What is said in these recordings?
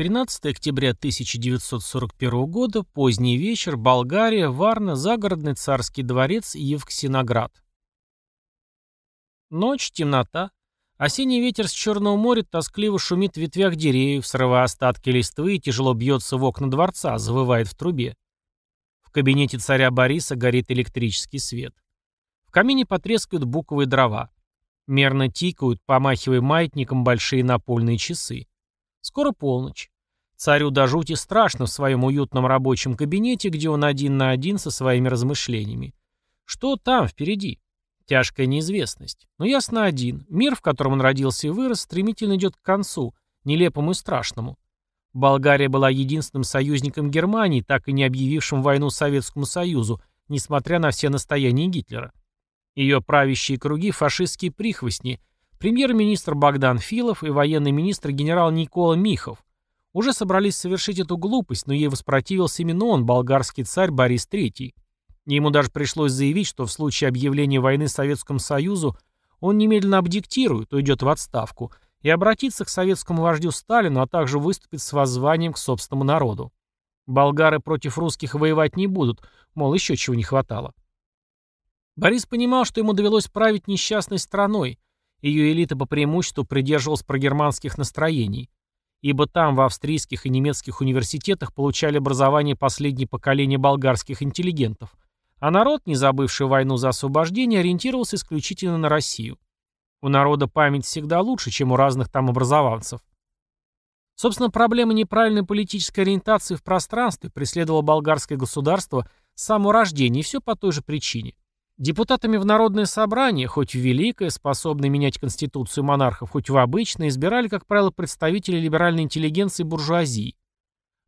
13 октября 1941 года, поздний вечер, Болгария, Варна, загородный царский дворец Евксиноград. Ночь, темнота. Осенний ветер с Черного моря тоскливо шумит в ветвях деревьев, срывая остатки листвы и тяжело бьется в окна дворца, завывает в трубе. В кабинете царя Бориса горит электрический свет. В камине потрескивают буковые дрова. Мерно тикают, помахивая маятником большие напольные часы. Скоро полночь. Царю до жути страшно в своем уютном рабочем кабинете, где он один на один со своими размышлениями. Что там впереди? Тяжкая неизвестность. Но ясно один. Мир, в котором он родился и вырос, стремительно идет к концу, нелепому и страшному. Болгария была единственным союзником Германии, так и не объявившим войну Советскому Союзу, несмотря на все настояния Гитлера. Ее правящие круги – фашистские прихвостни, Премьер-министр Богдан Филов и военный министр генерал Никола Михов уже собрались совершить эту глупость, но ей воспротивился именно он, болгарский царь Борис III. Ему даже пришлось заявить, что в случае объявления войны Советскому Союзу он немедленно абдиктирует, уйдет в отставку, и обратится к советскому вождю Сталину, а также выступит с воззванием к собственному народу. Болгары против русских воевать не будут, мол, еще чего не хватало. Борис понимал, что ему довелось править несчастной страной, ее элита по преимуществу придерживалась прогерманских настроений, ибо там, в австрийских и немецких университетах, получали образование последние поколения болгарских интеллигентов, а народ, не забывший войну за освобождение, ориентировался исключительно на Россию. У народа память всегда лучше, чем у разных там образованцев. Собственно, проблема неправильной политической ориентации в пространстве преследовала болгарское государство с самого рождения, и все по той же причине. Депутатами в народное собрание, хоть в великое, способное менять конституцию монархов, хоть в обычное, избирали, как правило, представители либеральной интеллигенции буржуазии.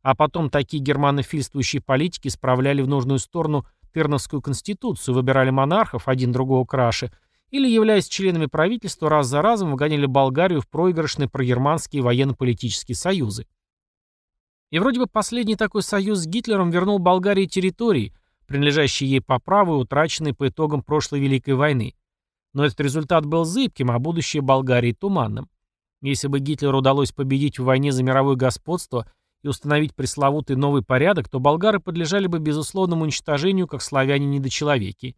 А потом такие германофильствующие политики справляли в нужную сторону Терновскую конституцию, выбирали монархов, один другого краше, или, являясь членами правительства, раз за разом выгоняли Болгарию в проигрышные прогерманские военно-политические союзы. И вроде бы последний такой союз с Гитлером вернул Болгарии территории – принадлежащие ей по праву и утраченные по итогам прошлой Великой войны. Но этот результат был зыбким, а будущее Болгарии туманным. Если бы Гитлеру удалось победить в войне за мировое господство и установить пресловутый новый порядок, то болгары подлежали бы безусловному уничтожению как славяне-недочеловеки.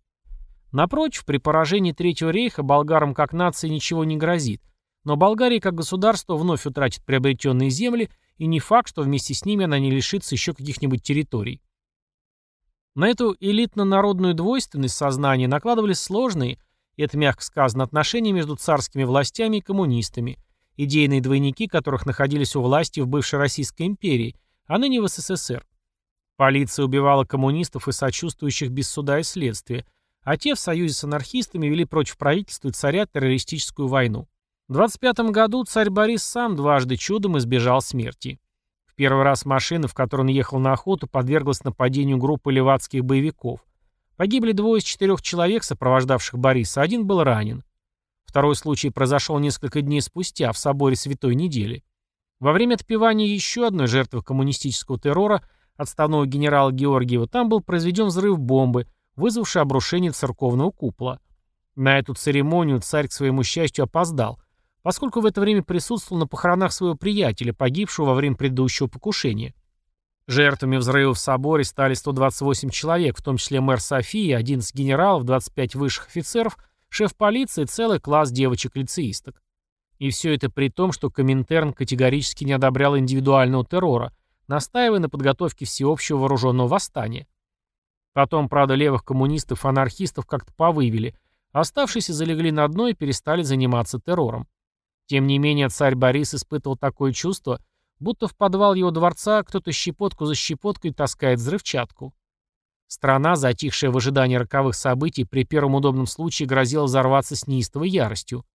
Напротив, при поражении Третьего рейха болгарам как нации ничего не грозит, но Болгария как государство вновь утратит приобретенные земли, и не факт, что вместе с ними она не лишится еще каких-нибудь территорий. На эту элитно-народную двойственность сознания накладывались сложные, и это мягко сказано, отношения между царскими властями и коммунистами, идейные двойники которых находились у власти в бывшей Российской империи, а ныне в СССР. Полиция убивала коммунистов и сочувствующих без суда и следствия, а те в союзе с анархистами вели против правительства и царя террористическую войну. В 25 году царь Борис сам дважды чудом избежал смерти первый раз машина, в которой он ехал на охоту, подверглась нападению группы левацких боевиков. Погибли двое из четырех человек, сопровождавших Бориса, один был ранен. Второй случай произошел несколько дней спустя, в соборе Святой Недели. Во время отпевания еще одной жертвы коммунистического террора, отставного генерала Георгиева, там был произведен взрыв бомбы, вызвавший обрушение церковного купола. На эту церемонию царь к своему счастью опоздал, поскольку в это время присутствовал на похоронах своего приятеля, погибшего во время предыдущего покушения. Жертвами взрыва в соборе стали 128 человек, в том числе мэр Софии, 11 генералов, 25 высших офицеров, шеф полиции и целый класс девочек-лицеисток. И все это при том, что Коминтерн категорически не одобрял индивидуального террора, настаивая на подготовке всеобщего вооруженного восстания. Потом, правда, левых коммунистов анархистов как-то повывели, оставшиеся залегли на дно и перестали заниматься террором. Тем не менее, царь Борис испытывал такое чувство, будто в подвал его дворца кто-то щепотку за щепоткой таскает взрывчатку. Страна, затихшая в ожидании роковых событий, при первом удобном случае грозила взорваться с неистовой яростью.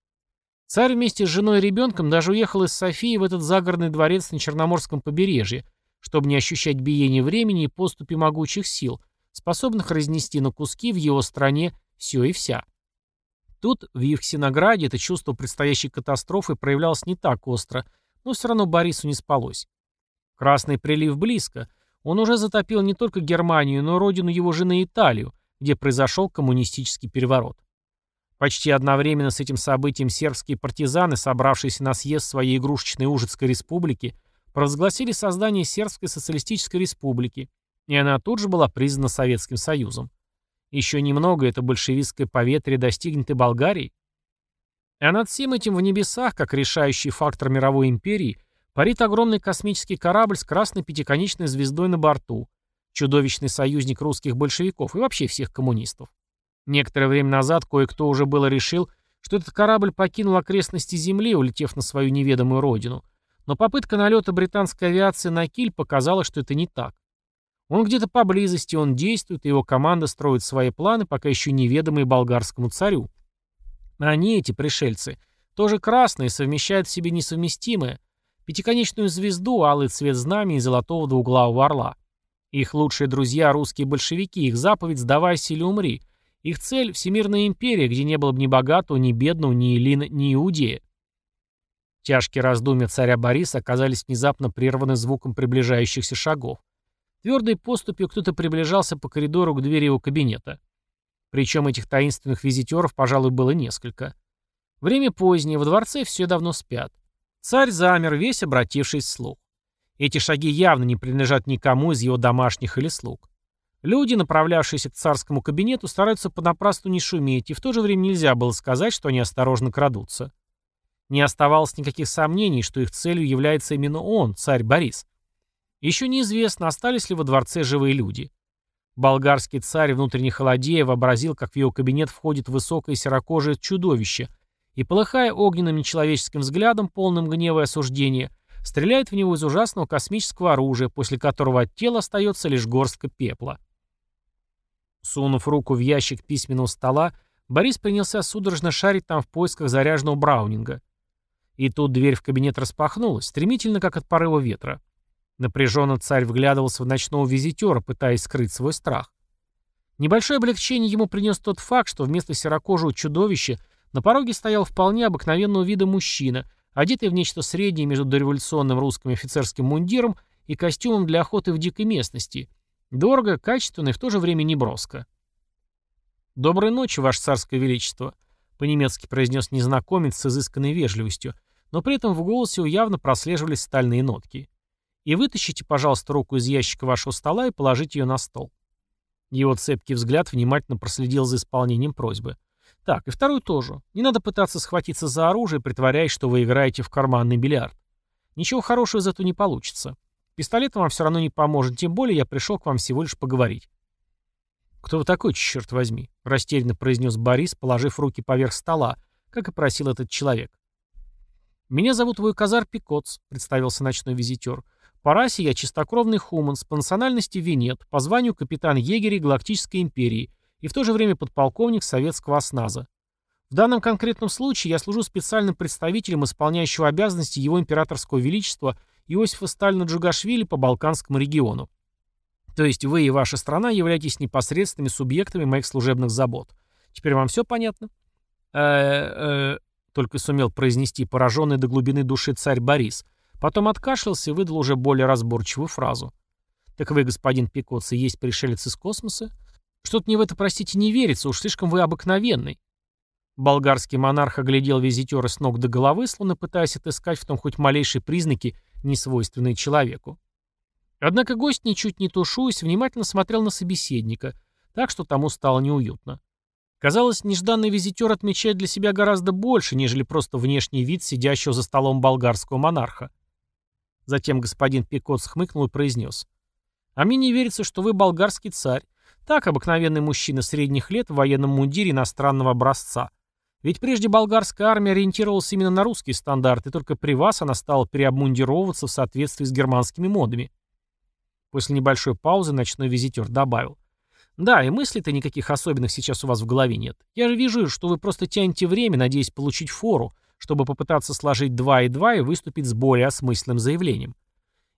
Царь вместе с женой и ребенком даже уехал из Софии в этот загородный дворец на Черноморском побережье, чтобы не ощущать биение времени и поступи могучих сил, способных разнести на куски в его стране все и вся. Тут, в Евксинограде, это чувство предстоящей катастрофы проявлялось не так остро, но все равно Борису не спалось. Красный прилив близко. Он уже затопил не только Германию, но и родину его жены Италию, где произошел коммунистический переворот. Почти одновременно с этим событием сербские партизаны, собравшиеся на съезд своей игрушечной Ужицкой республики, провозгласили создание Сербской социалистической республики, и она тут же была признана Советским Союзом. Еще немного это большевистское поветрие достигнет и Болгарии. А над всем этим в небесах, как решающий фактор мировой империи, парит огромный космический корабль с красной пятиконечной звездой на борту, чудовищный союзник русских большевиков и вообще всех коммунистов. Некоторое время назад кое-кто уже было решил, что этот корабль покинул окрестности Земли, улетев на свою неведомую родину. Но попытка налета британской авиации на Киль показала, что это не так. Он где-то поблизости, он действует, и его команда строит свои планы, пока еще неведомые болгарскому царю. Они, эти пришельцы, тоже красные, совмещают в себе несовместимое. Пятиконечную звезду, алый цвет знамени и золотого двуглавого орла. Их лучшие друзья — русские большевики, их заповедь «сдавайся или умри», их цель — всемирная империя, где не было бы ни богатого, ни бедного, ни Илина, ни Иудея. Тяжкие раздумья царя Бориса оказались внезапно прерваны звуком приближающихся шагов. Твердой поступью кто-то приближался по коридору к двери его кабинета. Причем этих таинственных визитеров, пожалуй, было несколько. Время позднее, во дворце все давно спят. Царь замер, весь обратившись вслух. Эти шаги явно не принадлежат никому из его домашних или слуг. Люди, направлявшиеся к царскому кабинету, стараются понапрасну не шуметь, и в то же время нельзя было сказать, что они осторожно крадутся. Не оставалось никаких сомнений, что их целью является именно он, царь Борис. Еще неизвестно, остались ли во дворце живые люди. Болгарский царь, внутренне холодея, вообразил, как в его кабинет входит высокое серокожее чудовище, и, полыхая огненным нечеловеческим взглядом, полным гнева и осуждения, стреляет в него из ужасного космического оружия, после которого от тела остается лишь горстка пепла. Сунув руку в ящик письменного стола, Борис принялся судорожно шарить там в поисках заряженного браунинга. И тут дверь в кабинет распахнулась, стремительно, как от порыва ветра. Напряженно царь вглядывался в ночного визитера, пытаясь скрыть свой страх. Небольшое облегчение ему принес тот факт, что вместо серокожего чудовища на пороге стоял вполне обыкновенного вида мужчина, одетый в нечто среднее между дореволюционным русским офицерским мундиром и костюмом для охоты в дикой местности — Дорого, качественно и в то же время неброско. «Доброй ночи, Ваше Царское Величество», — по-немецки произнес незнакомец с изысканной вежливостью, но при этом в голосе явно прослеживались стальные нотки. «И вытащите, пожалуйста, руку из ящика вашего стола и положите ее на стол». Его цепкий взгляд внимательно проследил за исполнением просьбы. Так, и второй тоже. Не надо пытаться схватиться за оружие, притворяясь, что вы играете в карманный бильярд. Ничего хорошего из этого не получится. Пистолет вам все равно не поможет, тем более я пришел к вам всего лишь поговорить. «Кто вы такой, черт возьми?» — растерянно произнес Борис, положив руки поверх стола, как и просил этот человек. «Меня зовут Вуйказар Пикоц», — представился ночной визитер. «По расе я чистокровный хуманс, по национальности венет, по званию капитан егерей Галактической империи и в то же время подполковник советского осназа. В данном конкретном случае я служу специальным представителем исполняющего обязанности его императорского величества Иосифа Сталина Джугашвили по Балканскому региону. То есть вы и ваша страна являетесь непосредственными субъектами моих служебных забот. Теперь вам все понятно? э только сумел произнести пораженный до глубины души царь Борис. Потом откашлялся и выдал уже более разборчивую фразу. «Так вы, господин Пикоц, и есть пришелец из космоса? Что-то мне в это, простите, не верится, уж слишком вы обыкновенный». Болгарский монарх оглядел визитера с ног до головы, словно пытаясь отыскать в том хоть малейшие признаки несвойственные человеку. Однако гость, ничуть не тушуясь, внимательно смотрел на собеседника, так что тому стало неуютно. Казалось, нежданный визитер отмечает для себя гораздо больше, нежели просто внешний вид сидящего за столом болгарского монарха. Затем господин Пикот схмыкнул и произнес. «А мне не верится, что вы болгарский царь. Так, обыкновенный мужчина средних лет в военном мундире иностранного образца. Ведь прежде болгарская армия ориентировалась именно на русские стандарты, только при вас она стала переобмундировываться в соответствии с германскими модами. После небольшой паузы ночной визитер добавил. «Да, и мыслей-то никаких особенных сейчас у вас в голове нет. Я же вижу, что вы просто тянете время, надеясь получить фору, чтобы попытаться сложить два и два и выступить с более осмысленным заявлением.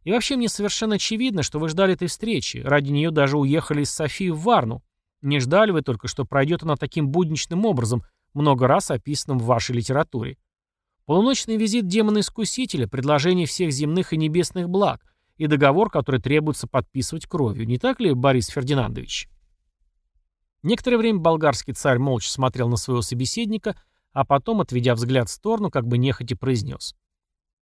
И вообще мне совершенно очевидно, что вы ждали этой встречи, ради нее даже уехали из Софии в Варну. Не ждали вы только, что пройдет она таким будничным образом, много раз описанном в вашей литературе. Полуночный визит демона-искусителя, предложение всех земных и небесных благ и договор, который требуется подписывать кровью. Не так ли, Борис Фердинандович? Некоторое время болгарский царь молча смотрел на своего собеседника, а потом, отведя взгляд в сторону, как бы нехотя произнес.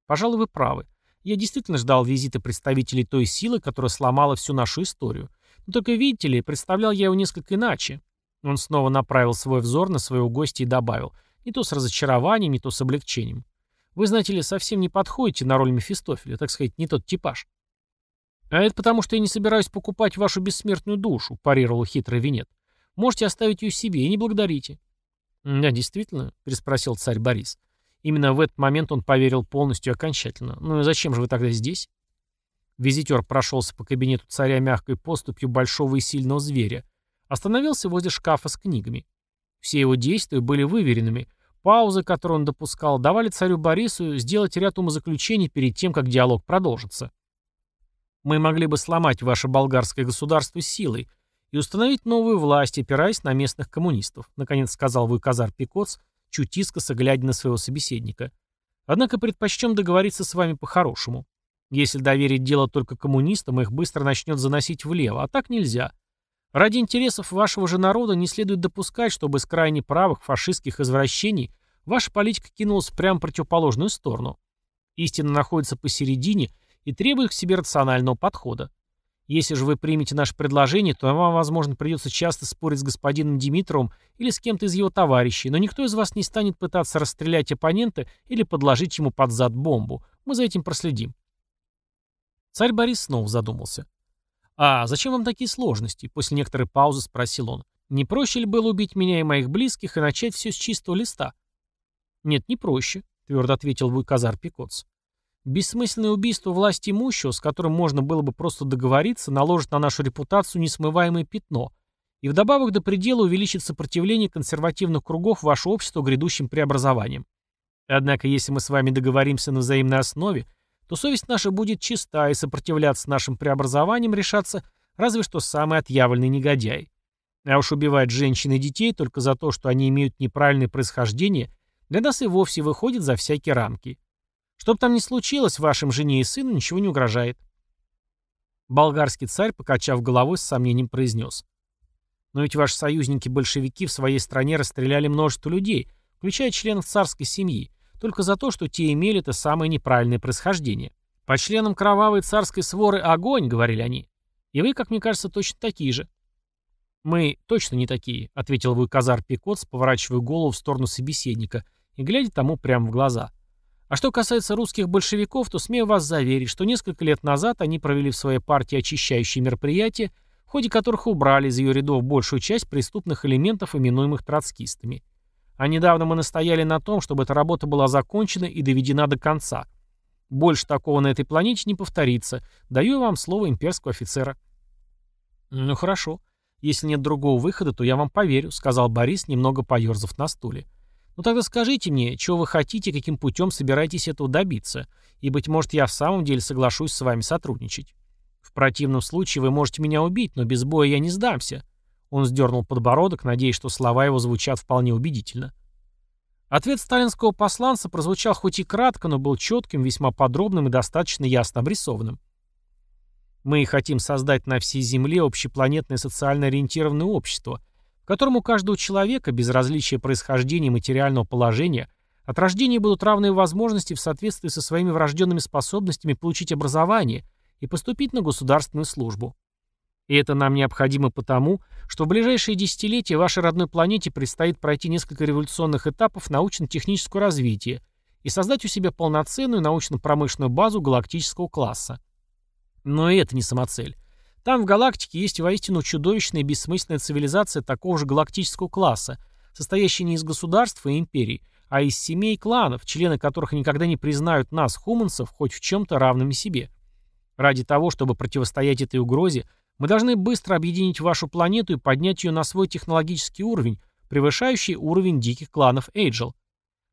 «Пожалуй, вы правы. Я действительно ждал визита представителей той силы, которая сломала всю нашу историю. Но только, видите ли, представлял я его несколько иначе. Он снова направил свой взор на своего гостя и добавил, не то с разочарованием, не то с облегчением. Вы, знаете ли, совсем не подходите на роль Мефистофеля, так сказать, не тот типаж. А это потому, что я не собираюсь покупать вашу бессмертную душу, парировал хитрый Винет. Можете оставить ее себе и не благодарите. Да, действительно, переспросил царь Борис. Именно в этот момент он поверил полностью и окончательно. Ну и зачем же вы тогда здесь? Визитер прошелся по кабинету царя мягкой поступью большого и сильного зверя, Остановился возле шкафа с книгами. Все его действия были выверенными. Паузы, которые он допускал, давали царю Борису сделать ряд умозаключений перед тем, как диалог продолжится. Мы могли бы сломать ваше болгарское государство силой и установить новую власть, опираясь на местных коммунистов, наконец сказал Вуйказар Пикоц, чуть искоса глядя на своего собеседника. Однако предпочтем договориться с вами по-хорошему. Если доверить дело только коммунистам, их быстро начнет заносить влево, а так нельзя. Ради интересов вашего же народа не следует допускать, чтобы с крайне правых фашистских извращений ваша политика кинулась в прямо противоположную сторону. Истина находится посередине и требует к себе рационального подхода. Если же вы примете наше предложение, то вам, возможно, придется часто спорить с господином Димитровым или с кем-то из его товарищей, но никто из вас не станет пытаться расстрелять оппонента или подложить ему под зад бомбу. Мы за этим проследим. Царь Борис снова задумался. «А зачем вам такие сложности?» После некоторой паузы спросил он. «Не проще ли было убить меня и моих близких и начать все с чистого листа?» «Нет, не проще», — твердо ответил Вуйказар Пикоц. «Бессмысленное убийство власти имущего, с которым можно было бы просто договориться, наложит на нашу репутацию несмываемое пятно, и вдобавок до предела увеличит сопротивление консервативных кругов вашего общества грядущим преобразованием. Однако, если мы с вами договоримся на взаимной основе, то совесть наша будет чиста, и сопротивляться нашим преобразованиям решаться разве что самый отъявленный негодяй. А уж убивать женщин и детей только за то, что они имеют неправильное происхождение, для нас и вовсе выходит за всякие рамки. Что бы там ни случилось, вашим жене и сыну ничего не угрожает. Болгарский царь, покачав головой, с сомнением произнес. Но ведь ваши союзники-большевики в своей стране расстреляли множество людей, включая членов царской семьи, только за то, что те имели это самое неправильное происхождение. По членам кровавой царской своры огонь, говорили они. И вы, как мне кажется, точно такие же. Мы точно не такие, ответил Вуйказар Пикоц, поворачивая голову в сторону собеседника и глядя тому прямо в глаза. А что касается русских большевиков, то смею вас заверить, что несколько лет назад они провели в своей партии очищающие мероприятия, в ходе которых убрали из ее рядов большую часть преступных элементов, именуемых троцкистами. А недавно мы настояли на том, чтобы эта работа была закончена и доведена до конца. Больше такого на этой планете не повторится. Даю вам слово имперского офицера. Ну хорошо. Если нет другого выхода, то я вам поверю, сказал Борис, немного поерзав на стуле. Ну тогда скажите мне, чего вы хотите, каким путем собираетесь этого добиться, и, быть может, я в самом деле соглашусь с вами сотрудничать. В противном случае вы можете меня убить, но без боя я не сдамся. Он сдернул подбородок, надеясь, что слова его звучат вполне убедительно. Ответ сталинского посланца прозвучал хоть и кратко, но был четким, весьма подробным и достаточно ясно обрисованным. Мы хотим создать на всей Земле общепланетное социально ориентированное общество, в котором у каждого человека, без различия происхождения и материального положения, от рождения будут равные возможности в соответствии со своими врожденными способностями получить образование и поступить на государственную службу. И это нам необходимо потому, что в ближайшие десятилетия вашей родной планете предстоит пройти несколько революционных этапов научно-технического развития и создать у себя полноценную научно-промышленную базу галактического класса. Но и это не самоцель. Там в галактике есть воистину чудовищная и бессмысленная цивилизация такого же галактического класса, состоящая не из государств и империй, а из семей и кланов, члены которых никогда не признают нас, хуманцев, хоть в чем-то равными себе. Ради того, чтобы противостоять этой угрозе, мы должны быстро объединить вашу планету и поднять ее на свой технологический уровень, превышающий уровень диких кланов Эйджел.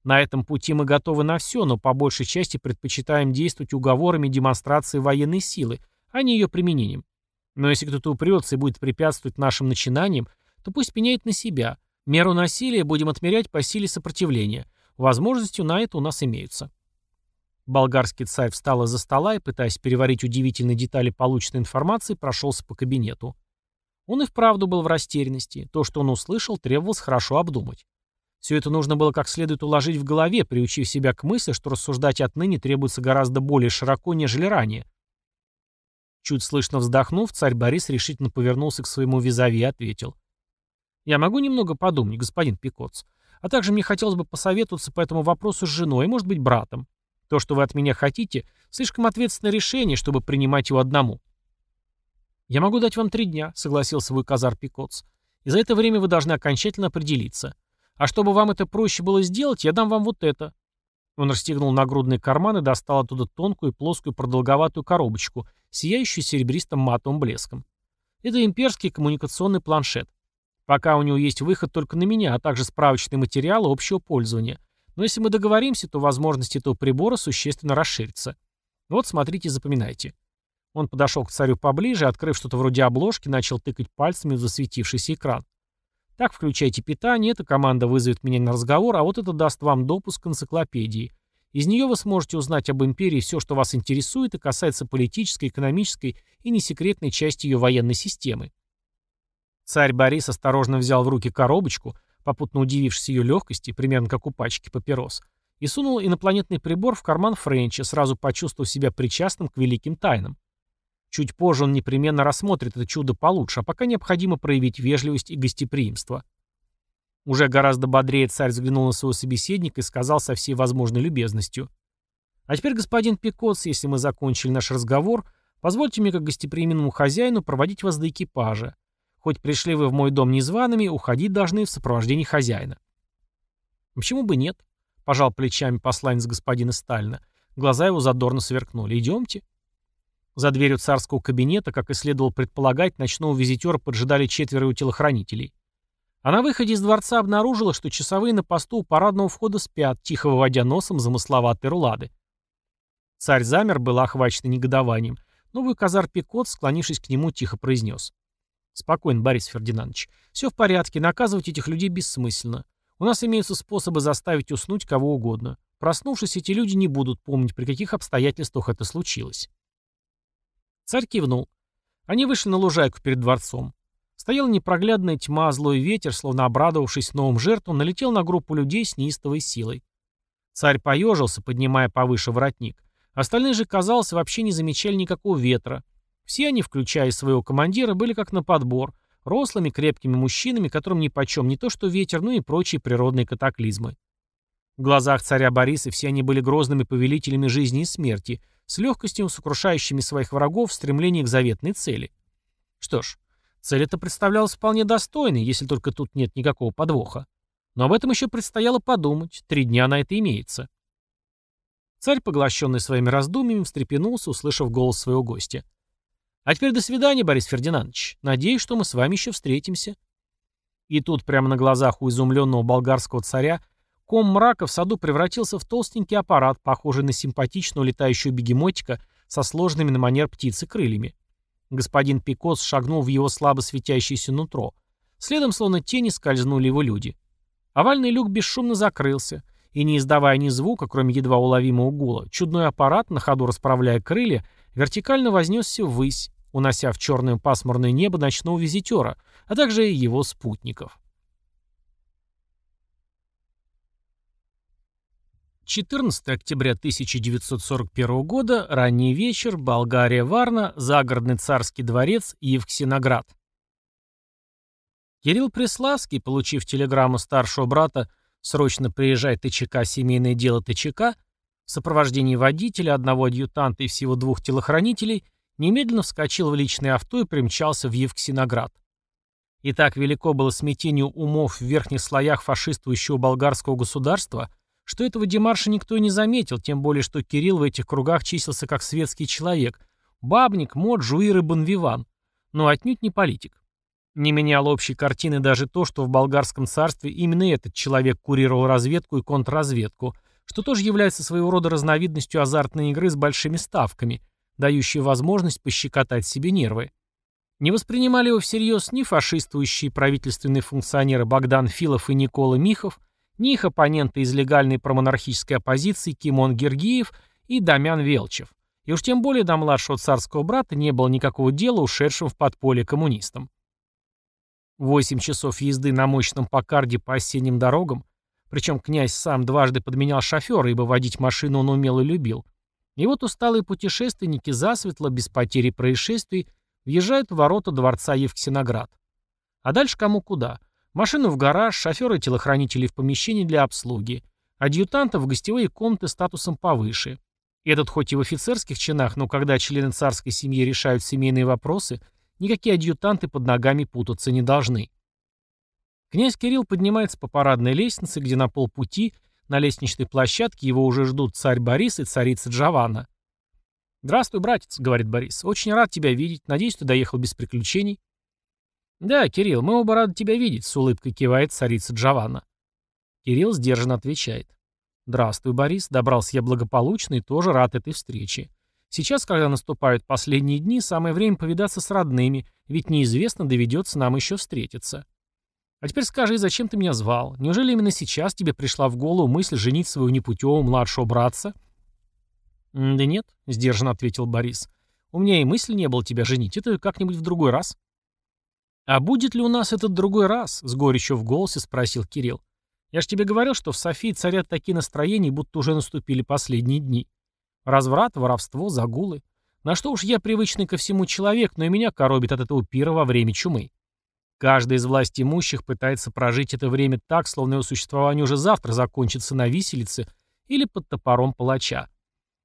На этом пути мы готовы на все, но по большей части предпочитаем действовать уговорами демонстрации военной силы, а не ее применением. Но если кто-то упрется и будет препятствовать нашим начинаниям, то пусть пеняет на себя. Меру насилия будем отмерять по силе сопротивления. Возможностью на это у нас имеются. Болгарский царь встал из-за стола и, пытаясь переварить удивительные детали полученной информации, прошелся по кабинету. Он и вправду был в растерянности. То, что он услышал, требовалось хорошо обдумать. Все это нужно было как следует уложить в голове, приучив себя к мысли, что рассуждать отныне требуется гораздо более широко, нежели ранее. Чуть слышно вздохнув, царь Борис решительно повернулся к своему визави и ответил. «Я могу немного подумать, господин Пикоц. А также мне хотелось бы посоветоваться по этому вопросу с женой, может быть, братом. То, что вы от меня хотите, слишком ответственное решение, чтобы принимать его одному». «Я могу дать вам три дня», — согласился Вуйказар Пикоц. «И за это время вы должны окончательно определиться. А чтобы вам это проще было сделать, я дам вам вот это». Он расстегнул нагрудный карман и достал оттуда тонкую плоскую продолговатую коробочку, сияющую серебристым матовым блеском. Это имперский коммуникационный планшет. Пока у него есть выход только на меня, а также справочные материалы общего пользования. Но если мы договоримся, то возможность этого прибора существенно расширится. Вот смотрите, запоминайте. Он подошел к царю поближе, открыв что-то вроде обложки, начал тыкать пальцами в засветившийся экран. Так, включайте питание, эта команда вызовет меня на разговор, а вот это даст вам допуск к энциклопедии. Из нее вы сможете узнать об империи все, что вас интересует и касается политической, экономической и несекретной части ее военной системы. Царь Борис осторожно взял в руки коробочку, попутно удивившись ее легкости, примерно как у пачки папирос, и сунул инопланетный прибор в карман Френча, сразу почувствовав себя причастным к великим тайнам. Чуть позже он непременно рассмотрит это чудо получше, а пока необходимо проявить вежливость и гостеприимство. Уже гораздо бодрее царь взглянул на своего собеседника и сказал со всей возможной любезностью. «А теперь, господин Пикоц, если мы закончили наш разговор, позвольте мне как гостеприимному хозяину проводить вас до экипажа. Хоть пришли вы в мой дом незваными, уходить должны в сопровождении хозяина». «Почему бы нет?» — пожал плечами посланец господина Сталина. Глаза его задорно сверкнули. «Идемте». За дверью царского кабинета, как и следовало предполагать, ночного визитера поджидали четверо его телохранителей. А на выходе из дворца обнаружила, что часовые на посту у парадного входа спят, тихо выводя носом замысловатые рулады. Царь замер, был охвачен негодованием. Новый казар Пикот, склонившись к нему, тихо произнес. «Спокойно, Борис Фердинандович. Все в порядке, наказывать этих людей бессмысленно. У нас имеются способы заставить уснуть кого угодно. Проснувшись, эти люди не будут помнить, при каких обстоятельствах это случилось». Царь кивнул. Они вышли на лужайку перед дворцом. Стояла непроглядная тьма, злой ветер, словно обрадовавшись новым жертвам, налетел на группу людей с неистовой силой. Царь поежился, поднимая повыше воротник. Остальные же, казалось, вообще не замечали никакого ветра. Все они, включая своего командира, были как на подбор, рослыми, крепкими мужчинами, которым нипочем не то что ветер, но и прочие природные катаклизмы. В глазах царя Бориса все они были грозными повелителями жизни и смерти, с легкостью сокрушающими своих врагов в стремлении к заветной цели. Что ж, цель эта представлялась вполне достойной, если только тут нет никакого подвоха. Но об этом еще предстояло подумать, три дня на это имеется. Царь, поглощенный своими раздумьями, встрепенулся, услышав голос своего гостя. «А теперь до свидания, Борис Фердинандович. Надеюсь, что мы с вами еще встретимся». И тут, прямо на глазах у изумленного болгарского царя, Ком мрака в саду превратился в толстенький аппарат, похожий на симпатичного летающего бегемотика со сложными на манер птицы крыльями. Господин Пикос шагнул в его слабо светящееся нутро. Следом, словно тени, скользнули его люди. Овальный люк бесшумно закрылся, и, не издавая ни звука, кроме едва уловимого гула, чудной аппарат, на ходу расправляя крылья, вертикально вознесся ввысь, унося в черное пасмурное небо ночного визитера, а также его спутников. 14 октября 1941 года, ранний вечер, Болгария, Варна, загородный царский дворец, Евксиноград. Кирилл Преславский, получив телеграмму старшего брата «Срочно приезжай ТЧК, семейное дело ТЧК», в сопровождении водителя, одного адъютанта и всего двух телохранителей, немедленно вскочил в личное авто и примчался в Евксиноград. И так велико было смятение умов в верхних слоях фашистующего болгарского государства – что этого демарша никто и не заметил, тем более, что Кирилл в этих кругах числился как светский человек, бабник, мод, жуир и бонвиван, но отнюдь не политик. Не меняло общей картины даже то, что в болгарском царстве именно этот человек курировал разведку и контрразведку, что тоже является своего рода разновидностью азартной игры с большими ставками, дающей возможность пощекотать себе нервы. Не воспринимали его всерьез ни фашистующие правительственные функционеры Богдан Филов и Никола Михов, ни их оппоненты из легальной промонархической оппозиции Кимон Гергиев и Дамян Велчев. И уж тем более до младшего царского брата не было никакого дела ушедшим в подполье коммунистам. Восемь часов езды на мощном Покарде по осенним дорогам, Причем князь сам дважды подменял шофера, ибо водить машину он умел и любил. И вот усталые путешественники засветло, без потери происшествий, въезжают в ворота дворца Евксиноград. А дальше кому куда. Машину в гараж, шофера и телохранителей в помещении для обслуги. Адъютантов в гостевые комнаты статусом повыше. Этот хоть и в офицерских чинах, но когда члены царской семьи решают семейные вопросы, никакие адъютанты под ногами путаться не должны. Князь Кирилл поднимается по парадной лестнице, где на полпути на лестничной площадке его уже ждут царь Борис и царица Джованна. «Здравствуй, братец», — говорит Борис. «Очень рад тебя видеть. Надеюсь, ты доехал без приключений». «Да, Кирилл, мы оба рады тебя видеть», — с улыбкой кивает царица Джованна. Кирилл сдержанно отвечает. «Здравствуй, Борис. Добрался я благополучно и тоже рад этой встрече. Сейчас, когда наступают последние дни, самое время повидаться с родными, ведь неизвестно, доведется нам еще встретиться. А теперь скажи, зачем ты меня звал? Неужели именно сейчас тебе пришла в голову мысль женить своего непутевого младшего братца?» «Да нет», — сдержанно ответил Борис. «У меня и мысли не было тебя женить. Это как-нибудь в другой раз». «А будет ли у нас этот другой раз?» — с горечью в голосе спросил Кирилл. «Я ж тебе говорил, что в Софии царят такие настроения, будто уже наступили последние дни. Разврат, воровство, загулы. На что уж я привычный ко всему человек, но и меня коробит от этого пира во время чумы. Каждый из власть имущих пытается прожить это время так, словно его существование уже завтра закончится на виселице или под топором палача.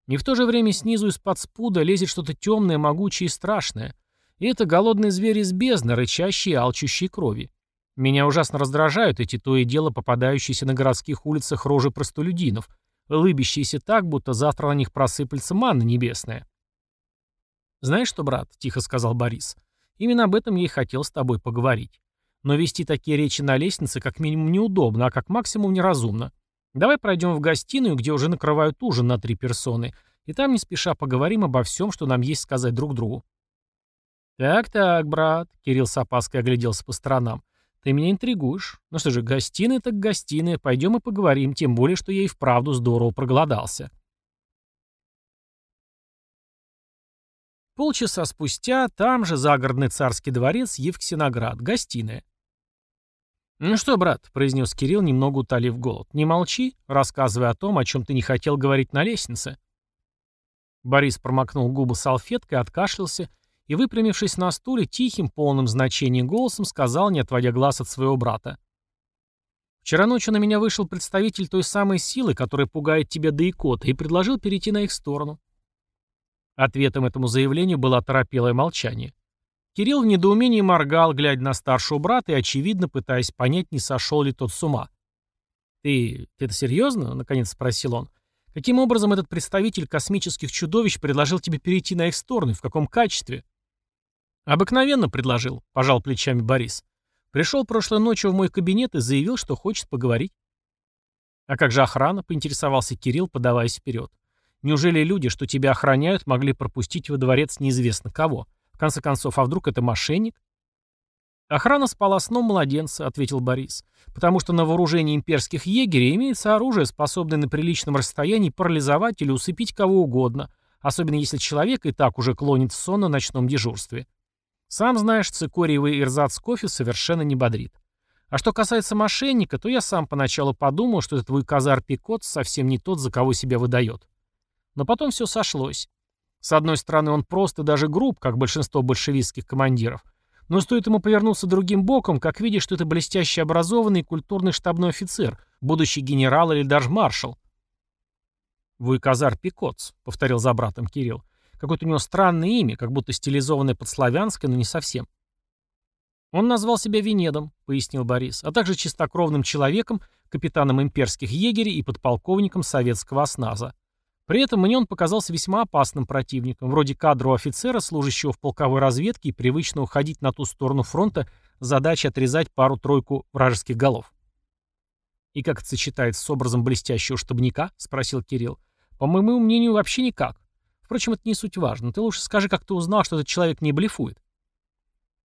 И в то же время снизу из-под спуда лезет что-то темное, могучее и страшное. И это голодный зверь из бездны, рычащий и алчущий крови. Меня ужасно раздражают эти то и дело попадающиеся на городских улицах рожи простолюдинов, лыбящиеся так, будто завтра на них просыплется манна небесная. «Знаешь что, брат?» — тихо сказал Борис. «Именно об этом я и хотел с тобой поговорить. Но вести такие речи на лестнице как минимум неудобно, а как максимум неразумно. Давай пройдем в гостиную, где уже накрывают ужин на три персоны, и там не спеша поговорим обо всем, что нам есть сказать друг другу». «Так-так, брат», — Кирилл с опаской огляделся по сторонам. «Ты меня интригуешь. Ну что же, гостиная так гостиная, пойдем и поговорим, тем более, что я и вправду здорово проголодался». Полчаса спустя там же загородный царский дворец Евксиноград, гостиная. «Ну что, брат», — произнес Кирилл, немного утолив голод, — «не молчи, рассказывай о том, о чем ты не хотел говорить на лестнице». Борис промокнул губы салфеткой, откашлялся и, выпрямившись на стуле, тихим, полным значением голосом сказал, не отводя глаз от своего брата. «Вчера ночью на меня вышел представитель той самой силы, которая пугает тебя до икоты, и предложил перейти на их сторону». Ответом этому заявлению было оторопелое молчание. Кирилл в недоумении моргал, глядя на старшего брата и, очевидно, пытаясь понять, не сошел ли тот с ума. «Ты... ты это серьезно?» — наконец спросил он. «Каким образом этот представитель космических чудовищ предложил тебе перейти на их стороны? В каком качестве?» «Обыкновенно предложил», — пожал плечами Борис. «Пришел прошлой ночью в мой кабинет и заявил, что хочет поговорить». «А как же охрана?» — поинтересовался Кирилл, подаваясь вперед. «Неужели люди, что тебя охраняют, могли пропустить во дворец неизвестно кого?» конце концов, а вдруг это мошенник? Охрана спала сном младенца, ответил Борис, потому что на вооружении имперских егерей имеется оружие, способное на приличном расстоянии парализовать или усыпить кого угодно, особенно если человек и так уже клонит в сон на ночном дежурстве. Сам знаешь, цикориевый ирзац кофе совершенно не бодрит. А что касается мошенника, то я сам поначалу подумал, что этот твой казар Пикот совсем не тот, за кого себя выдает. Но потом все сошлось. С одной стороны, он просто даже груб, как большинство большевистских командиров. Но стоит ему повернуться другим боком, как видишь, что это блестяще образованный и культурный штабной офицер, будущий генерал или даже маршал. «Вуйказар Пикоц», — повторил за братом Кирилл. Какое-то у него странное имя, как будто стилизованное под славянское, но не совсем. «Он назвал себя Венедом», — пояснил Борис, а также чистокровным человеком, капитаном имперских егерей и подполковником советского осназа. При этом мне он показался весьма опасным противником, вроде кадрового офицера, служащего в полковой разведке и привычно уходить на ту сторону фронта с задачей отрезать пару-тройку вражеских голов. «И как это сочетается с образом блестящего штабника?» — спросил Кирилл. «По моему мнению, вообще никак. Впрочем, это не суть важно. Ты лучше скажи, как ты узнал, что этот человек не блефует».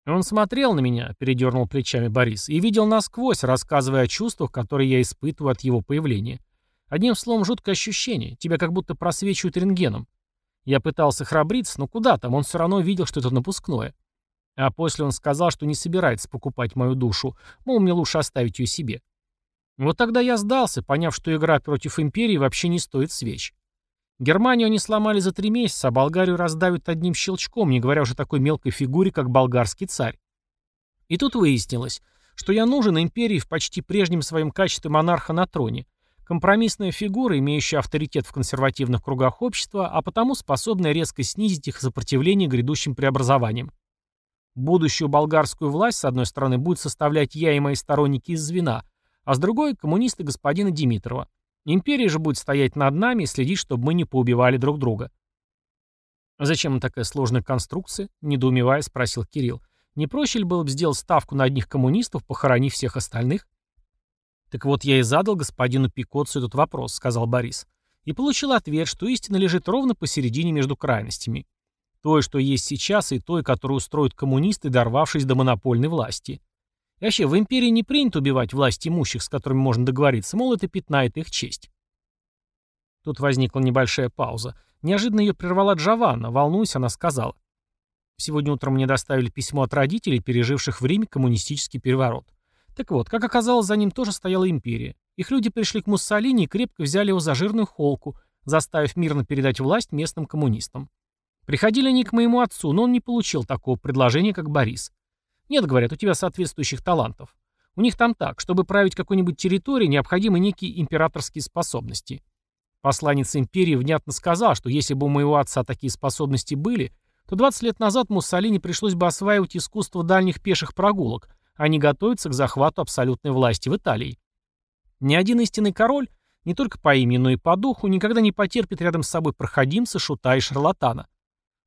«Он смотрел на меня», — передернул плечами Борис, «и видел насквозь, рассказывая о чувствах, которые я испытываю от его появления. Одним словом, жуткое ощущение. Тебя как будто просвечивают рентгеном. Я пытался храбриться, но куда там, он все равно видел, что это напускное. А после он сказал, что не собирается покупать мою душу, мол, мне лучше оставить ее себе. Вот тогда я сдался, поняв, что игра против империи вообще не стоит свеч. Германию они сломали за три месяца, а Болгарию раздавят одним щелчком, не говоря уже о такой мелкой фигуре, как болгарский царь. И тут выяснилось, что я нужен империи в почти прежнем своем качестве монарха на троне, компромиссная фигура, имеющая авторитет в консервативных кругах общества, а потому способная резко снизить их сопротивление грядущим преобразованиям. Будущую болгарскую власть, с одной стороны, будет составлять я и мои сторонники из звена, а с другой – коммунисты господина Димитрова. Империя же будет стоять над нами и следить, чтобы мы не поубивали друг друга. «Зачем такая сложная конструкция?» – недоумевая спросил Кирилл. «Не проще ли было бы сделать ставку на одних коммунистов, похоронив всех остальных?» «Так вот я и задал господину Пикоцу этот вопрос», — сказал Борис. И получил ответ, что истина лежит ровно посередине между крайностями. Той, что есть сейчас, и той, которую устроят коммунисты, дорвавшись до монопольной власти. И вообще, в империи не принято убивать власть имущих, с которыми можно договориться, мол, это пятнает их честь. Тут возникла небольшая пауза. Неожиданно ее прервала Джованна. Волнуясь, она сказала. «Сегодня утром мне доставили письмо от родителей, переживших в Риме коммунистический переворот. Так вот, как оказалось, за ним тоже стояла империя. Их люди пришли к Муссолини и крепко взяли его за жирную холку, заставив мирно передать власть местным коммунистам. Приходили они к моему отцу, но он не получил такого предложения, как Борис. Нет, говорят, у тебя соответствующих талантов. У них там так, чтобы править какой-нибудь территорией, необходимы некие императорские способности. Посланец империи внятно сказал, что если бы у моего отца такие способности были, то 20 лет назад Муссолини пришлось бы осваивать искусство дальних пеших прогулок – они готовятся к захвату абсолютной власти в Италии. Ни один истинный король, не только по имени, но и по духу, никогда не потерпит рядом с собой проходимца, шута и шарлатана.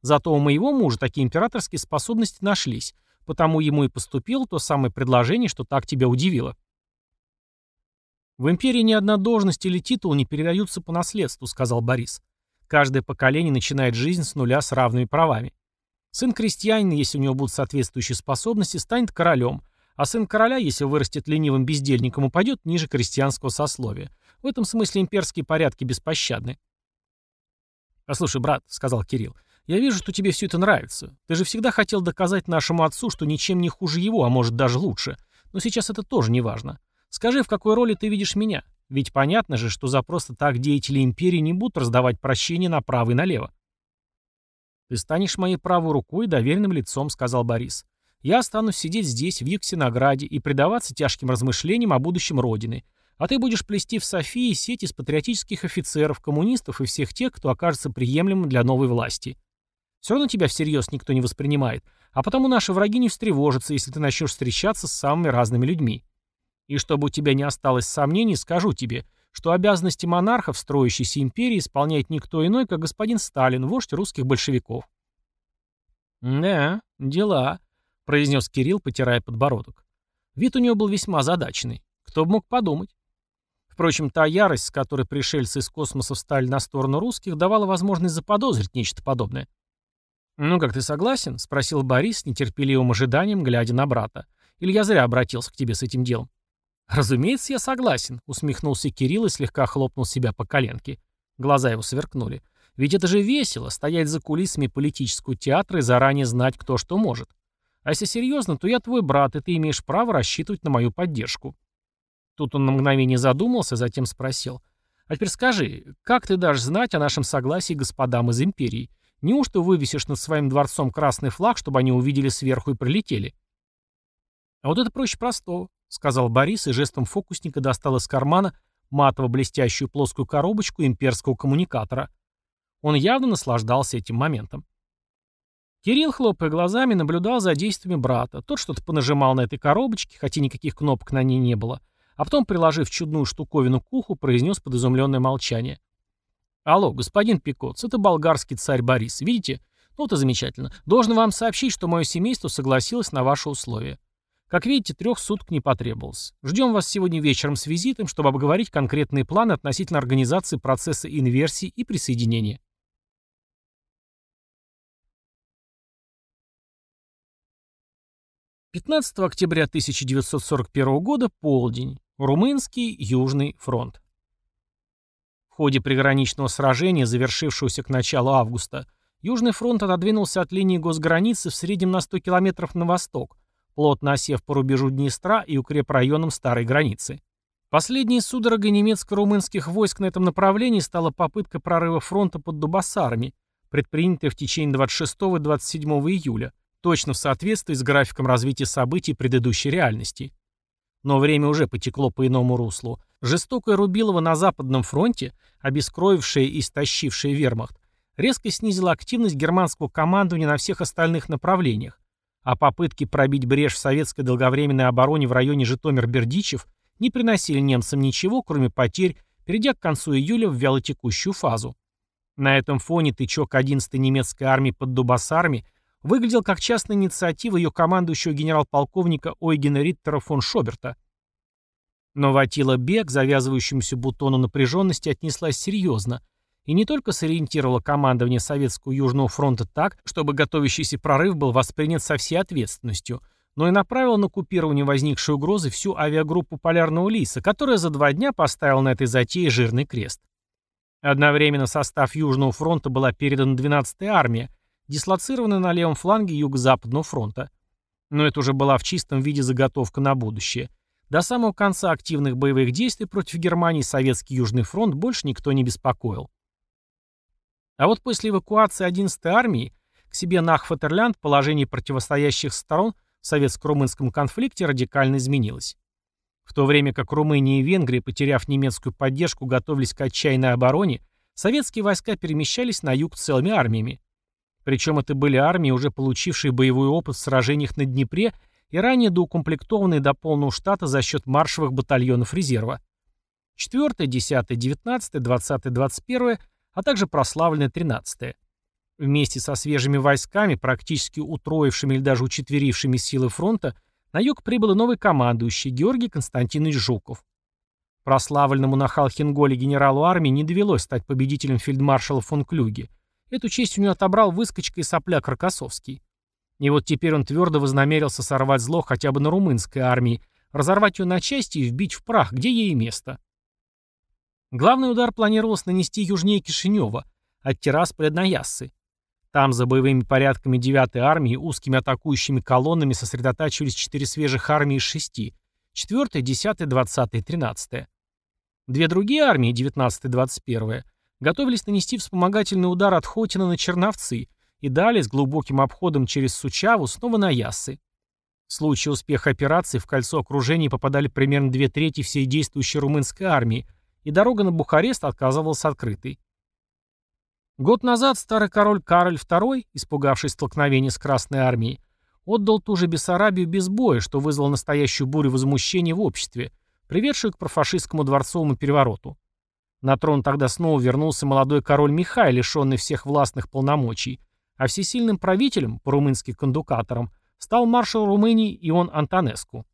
Зато у моего мужа такие императорские способности нашлись, потому ему и поступило то самое предложение, что так тебя удивило. «В империи ни одна должность или титул не передаются по наследству», — сказал Борис. «Каждое поколение начинает жизнь с нуля с равными правами. Сын крестьянина, если у него будут соответствующие способности, станет королем, а сын короля, если вырастет ленивым бездельником, упадет ниже крестьянского сословия. В этом смысле имперские порядки беспощадны. «Послушай, брат», — сказал Кирилл, — «я вижу, что тебе все это нравится. Ты же всегда хотел доказать нашему отцу, что ничем не хуже его, а может даже лучше. Но сейчас это тоже не важно. Скажи, в какой роли ты видишь меня? Ведь понятно же, что за просто так деятели империи не будут раздавать прощения направо и налево». «Ты станешь моей правой рукой и доверенным лицом», — сказал Борис. Я останусь сидеть здесь, в Юксинограде, и предаваться тяжким размышлениям о будущем Родины. А ты будешь плести в Софии сеть из патриотических офицеров, коммунистов и всех тех, кто окажется приемлемым для новой власти. Все равно тебя всерьез никто не воспринимает, а потому наши враги не встревожатся, если ты начнешь встречаться с самыми разными людьми. И чтобы у тебя не осталось сомнений, скажу тебе, что обязанности монарха в строящейся империи исполняет никто иной, как господин Сталин, вождь русских большевиков. «Да, дела», произнес Кирилл, потирая подбородок. Вид у него был весьма задачный. Кто бы мог подумать? Впрочем, та ярость, с которой пришельцы из космоса встали на сторону русских, давала возможность заподозрить нечто подобное. «Ну как, ты согласен?» — спросил Борис с нетерпеливым ожиданием, глядя на брата. «Или я зря обратился к тебе с этим делом?» «Разумеется, я согласен», — усмехнулся Кирилл и слегка хлопнул себя по коленке. Глаза его сверкнули. «Ведь это же весело — стоять за кулисами политического театра и заранее знать, кто что может. А если серьезно, то я твой брат, и ты имеешь право рассчитывать на мою поддержку». Тут он на мгновение задумался, затем спросил. «А теперь скажи, как ты дашь знать о нашем согласии господам из империи? Неужто вывесишь над своим дворцом красный флаг, чтобы они увидели сверху и прилетели?» «А вот это проще простого», — сказал Борис и жестом фокусника достал из кармана матово-блестящую плоскую коробочку имперского коммуникатора. Он явно наслаждался этим моментом. Кирилл, хлопая глазами, наблюдал за действиями брата. Тот что-то понажимал на этой коробочке, хотя никаких кнопок на ней не было, а потом, приложив чудную штуковину к уху, произнес под изумленное молчание. «Алло, господин Пикоц, это болгарский царь Борис. Видите? Ну, это замечательно. Должен вам сообщить, что мое семейство согласилось на ваши условия. Как видите, трех суток не потребовалось. Ждем вас сегодня вечером с визитом, чтобы обговорить конкретные планы относительно организации процесса инверсии и присоединения. 15 октября 1941 года, полдень. Румынский Южный фронт. В ходе приграничного сражения, завершившегося к началу августа, Южный фронт отодвинулся от линии госграницы в среднем на 100 километров на восток, плотно осев по рубежу Днестра и укрепрайоном старой границы. Последней судорогой немецко-румынских войск на этом направлении стала попытка прорыва фронта под Дубасарами, предпринятая в течение 26 и 27 июля, точно в соответствии с графиком развития событий предыдущей реальности. Но время уже потекло по иному руслу. Жестокое Рубилово на Западном фронте, обескровившее и истощившее вермахт, резко снизило активность германского командования на всех остальных направлениях, а попытки пробить брешь в советской долговременной обороне в районе Житомир-Бердичев не приносили немцам ничего, кроме потерь, перейдя к концу июля в вялотекущую фазу. На этом фоне тычок 11-й немецкой армии под Дубасарами выглядел как частная инициатива ее командующего генерал-полковника Ойгена Риттера фон Шоберта. Но Ватила Бе к завязывающемуся бутону напряженности отнеслась серьезно и не только сориентировала командование Советского Южного фронта так, чтобы готовящийся прорыв был воспринят со всей ответственностью – но и направил на купирование возникшей угрозы всю авиагруппу «Полярного лиса», которая за два дня поставила на этой затее жирный крест. Одновременно состав Южного фронта была передана 12-я армия, дислоцированная на левом фланге Юго-Западного фронта. Но это уже была в чистом виде заготовка на будущее. До самого конца активных боевых действий против Германии Советский Южный фронт больше никто не беспокоил. А вот после эвакуации 11-й армии к себе на Ахфатерлянд положение противостоящих сторон – советско-румынском конфликте радикально изменилось. В то время как Румыния и Венгрия, потеряв немецкую поддержку, готовились к отчаянной обороне, советские войска перемещались на юг целыми армиями. Причем это были армии, уже получившие боевой опыт в сражениях на Днепре и ранее доукомплектованные до полного штата за счет маршевых батальонов резерва. 4 10 19 20 21 а также прославленная 13 -я. Вместе со свежими войсками, практически утроившими или даже учетверившими силы фронта, на юг прибыл и новый командующий Георгий Константинович Жуков. Прославленному на Халхинголе генералу армии не довелось стать победителем фельдмаршала фон Клюге. Эту честь у него отобрал выскочка и сопляк Рокоссовский. И вот теперь он твердо вознамерился сорвать зло хотя бы на румынской армии, разорвать ее на части и вбить в прах, где ей место. Главный удар планировалось нанести южнее Кишинева, от Тирасполя до Яссы. Там за боевыми порядками 9-й армии узкими атакующими колоннами сосредотачивались четыре свежих армии из шести – 4-я, 10-я, 20-я и 13-я. Две другие армии, 19-я и 21-я, готовились нанести вспомогательный удар от Хотина на Черновцы и далее с глубоким обходом через Сучаву снова на Яссы. В случае успеха операции в кольцо окружения попадали примерно две трети всей действующей румынской армии, и дорога на Бухарест отказывалась открытой. Год назад старый король Кароль II, испугавшись столкновения с Красной армией, отдал ту же Бессарабию без боя, что вызвало настоящую бурю возмущения в обществе, приведшую к профашистскому дворцовому перевороту. На трон тогда снова вернулся молодой король Михай, лишенный всех властных полномочий, а всесильным правителем, по-румынски кондукатором, стал маршал Румынии Ион Антонеску.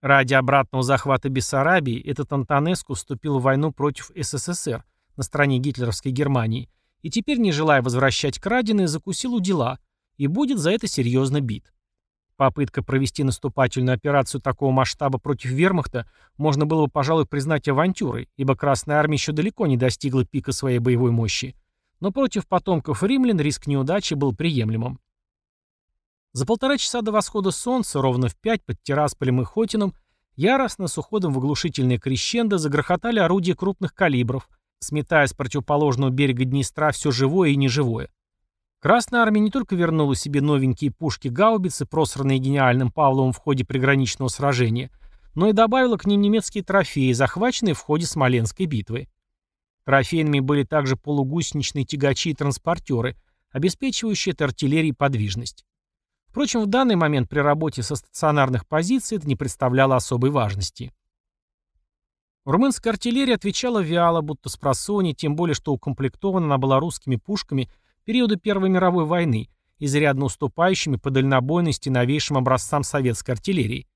Ради обратного захвата Бессарабии этот Антонеску вступил в войну против СССР на стороне гитлеровской Германии – и теперь, не желая возвращать краденое, закусил у дела и будет за это серьезно бит. Попытка провести наступательную операцию такого масштаба против вермахта можно было бы, пожалуй, признать авантюрой, ибо Красная Армия еще далеко не достигла пика своей боевой мощи. Но против потомков римлян риск неудачи был приемлемым. За полтора часа до восхода солнца, ровно в пять под Тирасполем и Хотином, яростно с уходом в оглушительное крещендо загрохотали орудия крупных калибров, сметая с противоположного берега Днестра все живое и неживое. Красная армия не только вернула себе новенькие пушки-гаубицы, просранные гениальным Павловым в ходе приграничного сражения, но и добавила к ним немецкие трофеи, захваченные в ходе Смоленской битвы. Трофейными были также полугусеничные тягачи и транспортеры, обеспечивающие этой артиллерии подвижность. Впрочем, в данный момент при работе со стационарных позиций это не представляло особой важности. Румынская артиллерия отвечала вяло, будто с просони, тем более что укомплектована она была русскими пушками периода Первой мировой войны, изрядно уступающими по дальнобойности новейшим образцам советской артиллерии.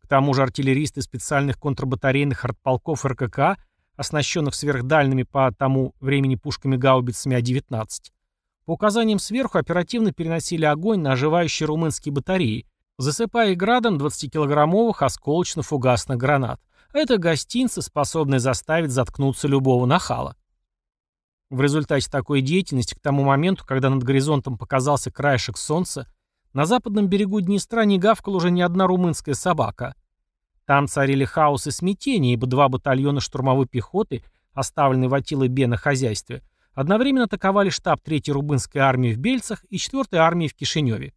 К тому же артиллеристы специальных контрбатарейных артполков РКК, оснащенных сверхдальными по тому времени пушками-гаубицами А-19, по указаниям сверху оперативно переносили огонь на оживающие румынские батареи, засыпая их градом 20-килограммовых осколочно-фугасных гранат – это гостинцы, способные заставить заткнуться любого нахала. В результате такой деятельности к тому моменту, когда над горизонтом показался краешек солнца, на западном берегу Днестра не гавкала уже ни одна румынская собака. Там царили хаос и смятение, ибо два батальона штурмовой пехоты, оставленные в Атилы Бе на хозяйстве, одновременно атаковали штаб 3-й Рубынской армии в Бельцах и 4-й армии в Кишиневе.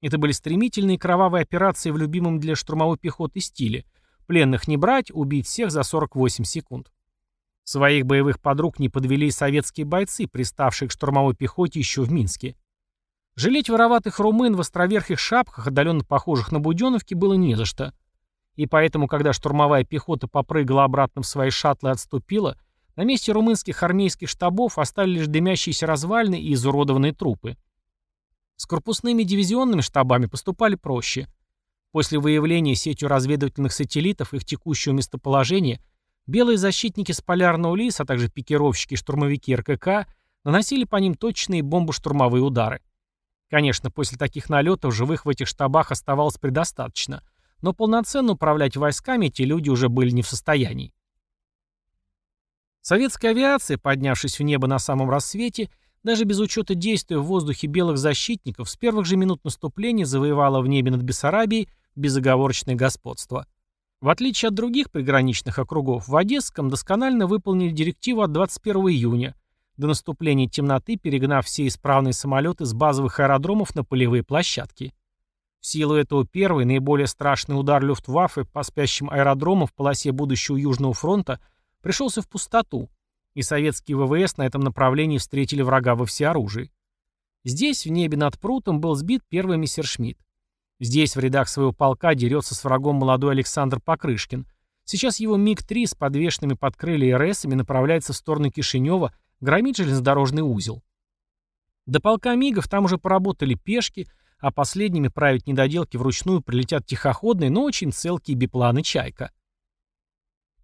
Это были стремительные кровавые операции в любимом для штурмовой пехоты стиле. Пленных не брать, убить всех за 48 секунд. Своих боевых подруг не подвели советские бойцы, приставшие к штурмовой пехоте еще в Минске. Жалеть вороватых румын в островерхих шапках, отдаленно похожих на буденовки, было не за что. И поэтому, когда штурмовая пехота попрыгала обратно в свои шаттлы и отступила, на месте румынских армейских штабов остались лишь дымящиеся развалины и изуродованные трупы. С корпусными дивизионными штабами поступали проще. После выявления сетью разведывательных сателлитов их текущего местоположения, белые защитники с полярного лиса, а также пикировщики и штурмовики РКК наносили по ним точные бомбо-штурмовые удары. Конечно, после таких налетов живых в этих штабах оставалось предостаточно, но полноценно управлять войсками эти люди уже были не в состоянии. Советская авиация, поднявшись в небо на самом рассвете, даже без учета действия в воздухе белых защитников, с первых же минут наступления завоевала в небе над Бессарабией безоговорочное господство. В отличие от других приграничных округов, в Одесском досконально выполнили директиву от 21 июня, до наступления темноты перегнав все исправные самолеты с базовых аэродромов на полевые площадки. В силу этого первый, наиболее страшный удар Люфтваффе по спящим аэродромам в полосе будущего Южного фронта пришелся в пустоту, и советские ВВС на этом направлении встретили врага во всеоружии. Здесь, в небе над Прутом, был сбит первый мессершмитт. Здесь, в рядах своего полка, дерется с врагом молодой Александр Покрышкин. Сейчас его МиГ-3 с подвешенными под крылья РСами направляется в сторону Кишинева, громить железнодорожный узел. До полка МиГов там уже поработали пешки, а последними править недоделки вручную прилетят тихоходные, но очень целкие бипланы «Чайка».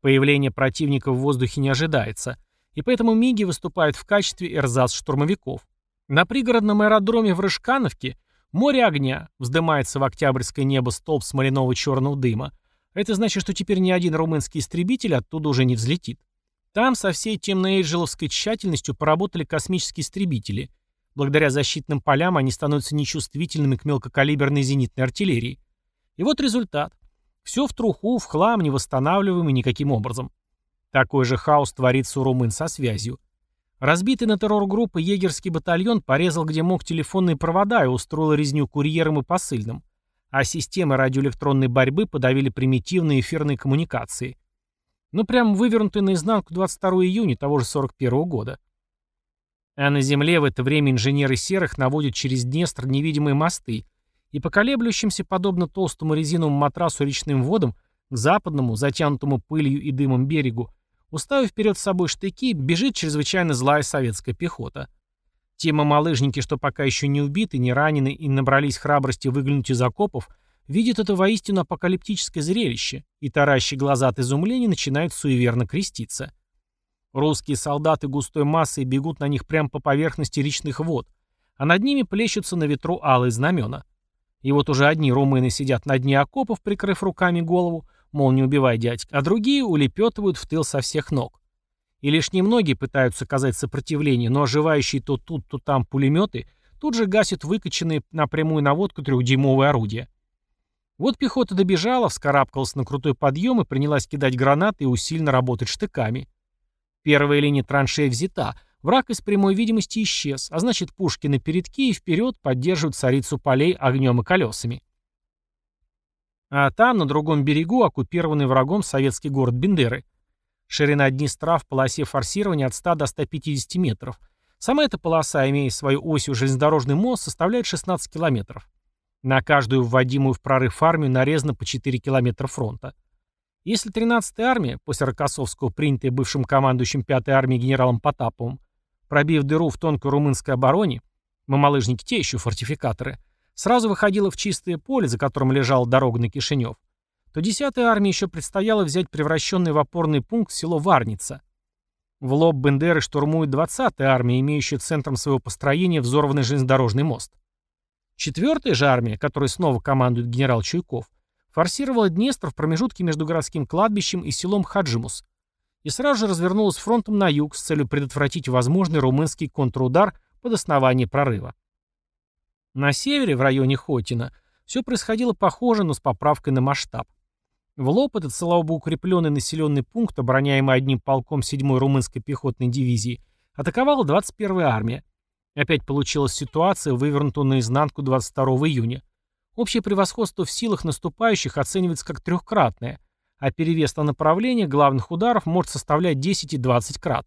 Появление противника в воздухе не ожидается и поэтому МИГи выступают в качестве эрзац-штурмовиков. На пригородном аэродроме в Рыжкановке море огня, вздымается в октябрьское небо столб смоляного черного дыма. Это значит, что теперь ни один румынский истребитель оттуда уже не взлетит. Там со всей темно-эйджеловской тщательностью поработали космические истребители. Благодаря защитным полям они становятся нечувствительными к мелкокалиберной зенитной артиллерии. И вот результат. Все в труху, в хлам, не никаким образом. Такой же хаос творится у румын со связью. Разбитый на террор группы егерский батальон порезал где мог телефонные провода и устроил резню курьерам и посыльным. А системы радиоэлектронной борьбы подавили примитивные эфирные коммуникации. Ну прям вывернутые наизнанку 22 июня того же 41 года. А на земле в это время инженеры серых наводят через Днестр невидимые мосты, и по колеблющимся, подобно толстому резиновому матрасу речным водам, к западному, затянутому пылью и дымом берегу, Уставив вперед собой штыки, бежит чрезвычайно злая советская пехота. Те мамалыжники, что пока еще не убиты, не ранены и набрались храбрости выглянуть из окопов, видят это воистину апокалиптическое зрелище, и таращи глаза от изумления начинают суеверно креститься. Русские солдаты густой массой бегут на них прямо по поверхности речных вод, а над ними плещутся на ветру алые знамена. И вот уже одни румыны сидят на дне окопов, прикрыв руками голову, мол, не убивай дядька, а другие улепетывают в тыл со всех ног. И лишь немногие пытаются оказать сопротивление, но оживающие то тут, то там пулеметы тут же гасят выкачанные на прямую наводку трехдюймовые орудия. Вот пехота добежала, вскарабкалась на крутой подъем и принялась кидать гранаты и усиленно работать штыками. Первая линия траншей взята, враг из прямой видимости исчез, а значит пушки на передке и вперед поддерживают царицу полей огнем и колесами. А там, на другом берегу, оккупированный врагом советский город Бендеры. Ширина Днестра в полосе форсирования от 100 до 150 метров. Сама эта полоса, имея свою осью железнодорожный мост, составляет 16 километров. На каждую вводимую в прорыв армию нарезано по 4 километра фронта. Если 13-я армия, после Рокоссовского принятая бывшим командующим 5-й армией генералом Потаповым, пробив дыру в тонкой румынской обороне, мамалыжники те еще фортификаторы – сразу выходила в чистое поле, за которым лежала дорога на Кишинев, то 10-й армии еще предстояло взять превращенный в опорный пункт село Варница. В лоб Бендеры штурмует 20-я армия, имеющая центром своего построения взорванный железнодорожный мост. Четвертая же армия, которой снова командует генерал Чуйков, форсировала Днестр в промежутке между городским кладбищем и селом Хаджимус и сразу же развернулась фронтом на юг с целью предотвратить возможный румынский контрудар под основание прорыва. На севере, в районе Хотина, все происходило похоже, но с поправкой на масштаб. В лоб этот слабо укрепленный населенный пункт, обороняемый одним полком 7-й румынской пехотной дивизии, атаковала 21-я армия. Опять получилась ситуация, вывернутая наизнанку 22 июня. Общее превосходство в силах наступающих оценивается как трехкратное, а перевес на направление главных ударов может составлять 10 и 20 крат.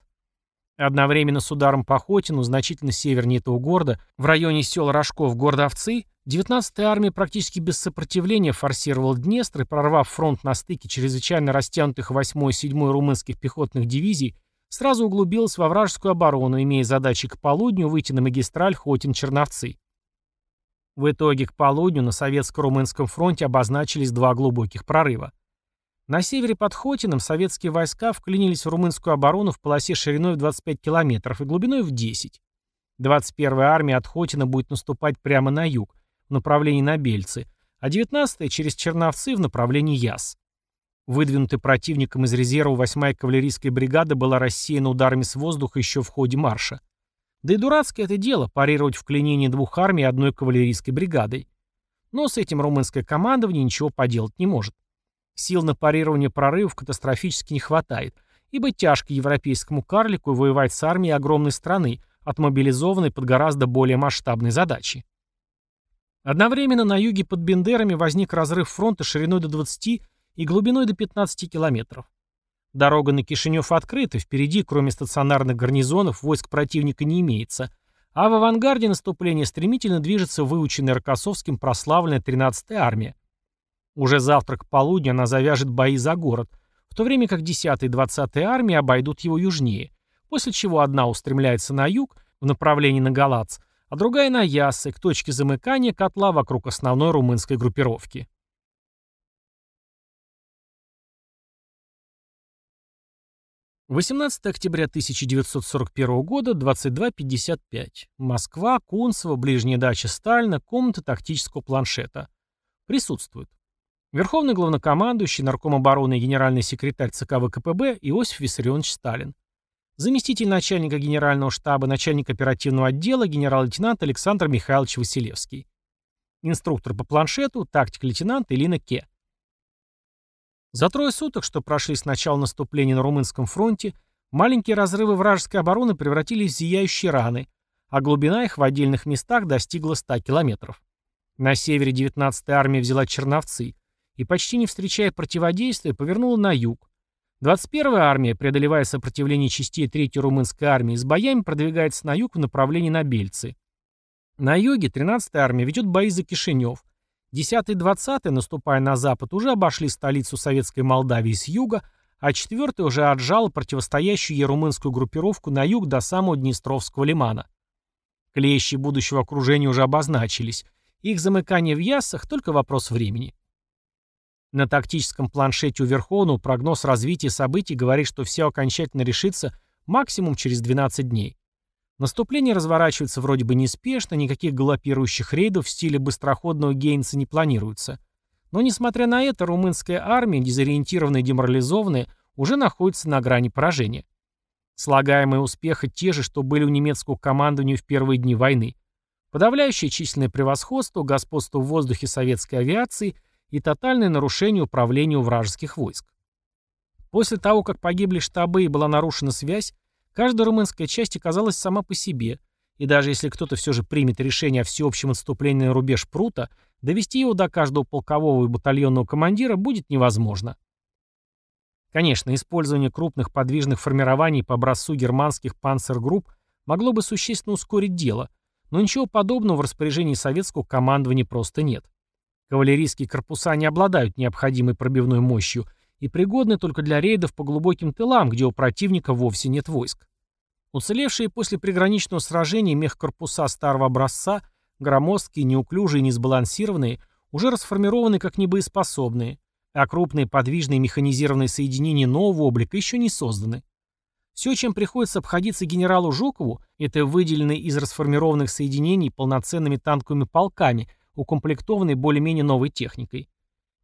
Одновременно с ударом по Хотину, значительно севернее этого города, в районе сел Рожков, города Овцы, 19-я армия практически без сопротивления форсировала Днестр и, прорвав фронт на стыке чрезвычайно растянутых 8 и 7 румынских пехотных дивизий, сразу углубилась во вражескую оборону, имея задачей к полудню выйти на магистраль Хотин-Черновцы. В итоге к полудню на советско-румынском фронте обозначились два глубоких прорыва. На севере под Хотином советские войска вклинились в румынскую оборону в полосе шириной в 25 километров и глубиной в 10. 21-я армия от Хотина будет наступать прямо на юг, в направлении на Бельцы, а 19-я через Черновцы в направлении Яс. Выдвинутый противником из резерва 8-я кавалерийская бригада была рассеяна ударами с воздуха еще в ходе марша. Да и дурацкое это дело – парировать вклинение двух армий одной кавалерийской бригадой. Но с этим румынское командование ничего поделать не может. Сил на парирование прорывов катастрофически не хватает, ибо тяжко европейскому карлику воевать с армией огромной страны, отмобилизованной под гораздо более масштабной задачей. Одновременно на юге под Бендерами возник разрыв фронта шириной до 20 и глубиной до 15 километров. Дорога на Кишинев открыта, впереди, кроме стационарных гарнизонов, войск противника не имеется, а в авангарде наступления стремительно движется выученная Рокоссовским прославленная 13-я армия. Уже завтра к полудню она завяжет бои за город, в то время как 10-я и 20-я армии обойдут его южнее, после чего одна устремляется на юг, в направлении на Галац, а другая на Яссы, к точке замыкания котла вокруг основной румынской группировки. «18 октября 1941 года, 22.55. Москва, Кунцево, ближняя дача Сталина, комната тактического планшета. Присутствуют. Верховный главнокомандующий, нарком обороны и генеральный секретарь ЦК ВКПБ Иосиф Виссарионович Сталин заместитель начальника генерального штаба, начальник оперативного отдела, генерал-лейтенант Александр Михайлович Василевский. Инструктор по планшету, тактик-лейтенант Илина Ке. За трое суток, что прошли с начала наступления на Румынском фронте, маленькие разрывы вражеской обороны превратились в зияющие раны, а глубина их в отдельных местах достигла 100 километров. На севере 19-я армия взяла Черновцы и, почти не встречая противодействия, повернула на юг, 21-я армия, преодолевая сопротивление частей 3-й румынской армии, с боями продвигается на юг в направлении на Бельцы. На юге 13-я армия ведет бои за Кишинев. 10-й и 20-й, наступая на запад, уже обошли столицу Советской Молдавии с юга, а 4-й уже отжал противостоящую ей румынскую группировку на юг до самого Днестровского лимана. Клещи будущего окружения уже обозначились. Их замыкание в Яссах – только вопрос времени. На тактическом планшете у Верховного прогноз развития событий говорит, что все окончательно решится максимум через 12 дней. Наступление разворачивается вроде бы неспешно, никаких галопирующих рейдов в стиле быстроходного Гейнса не планируется. Но несмотря на это, румынская армия, дезориентированная и деморализованная, уже находится на грани поражения. Слагаемые успеха те же, что были у немецкого командования в первые дни войны. Подавляющее численное превосходство, господство в воздухе советской авиации – и тотальное нарушение управления у вражеских войск. После того, как погибли штабы и была нарушена связь, каждая румынская часть оказалась сама по себе, и даже если кто-то все же примет решение о всеобщем отступлении на рубеж Прута, довести его до каждого полкового и батальонного командира будет невозможно. Конечно, использование крупных подвижных формирований по образцу германских панцергрупп могло бы существенно ускорить дело, но ничего подобного в распоряжении советского командования просто нет. Кавалерийские корпуса не обладают необходимой пробивной мощью и пригодны только для рейдов по глубоким тылам, где у противника вовсе нет войск. Уцелевшие после приграничного сражения мехкорпуса старого образца, громоздкие, неуклюжие несбалансированные, уже расформированы как небоеспособные, а крупные подвижные механизированные соединения нового облика еще не созданы. Все, чем приходится обходиться генералу Жукову, это выделенные из расформированных соединений полноценными танковыми полками, укомплектованный более-менее новой техникой.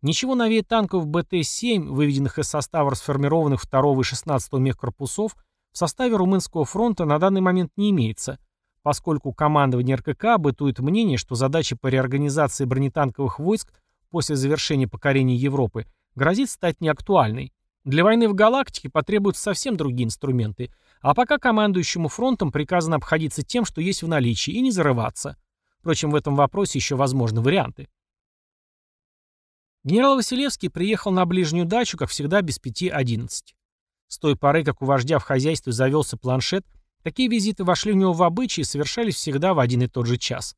Ничего новее танков БТ-7, выведенных из состава расформированных 2 и 16 мехкорпусов, в составе Румынского фронта на данный момент не имеется, поскольку командование РКК бытует мнение, что задачи по реорганизации бронетанковых войск после завершения покорения Европы грозит стать неактуальной. Для войны в галактике потребуются совсем другие инструменты, а пока командующему фронтом приказано обходиться тем, что есть в наличии, и не зарываться. Впрочем, в этом вопросе еще возможны варианты. Генерал Василевский приехал на ближнюю дачу, как всегда, без пяти одиннадцать. С той поры, как у вождя в хозяйстве завелся планшет, такие визиты вошли у него в обычаи и совершались всегда в один и тот же час.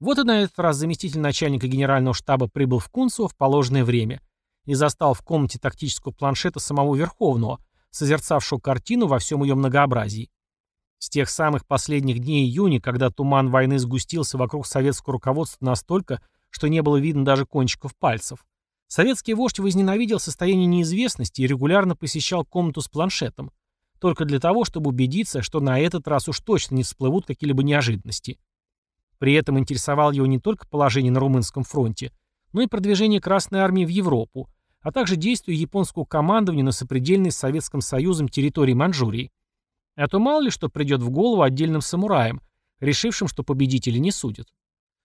Вот и на этот раз заместитель начальника генерального штаба прибыл в Кунцево в положенное время и застал в комнате тактического планшета самого Верховного, созерцавшего картину во всем ее многообразии. С тех самых последних дней июня, когда туман войны сгустился вокруг советского руководства настолько, что не было видно даже кончиков пальцев. Советский вождь возненавидел состояние неизвестности и регулярно посещал комнату с планшетом, только для того, чтобы убедиться, что на этот раз уж точно не всплывут какие-либо неожиданности. При этом интересовал его не только положение на Румынском фронте, но и продвижение Красной Армии в Европу, а также действия японского командования на сопредельной с Советским Союзом территории Манчжурии. А то мало ли что придет в голову отдельным самураям, решившим, что победители не судят.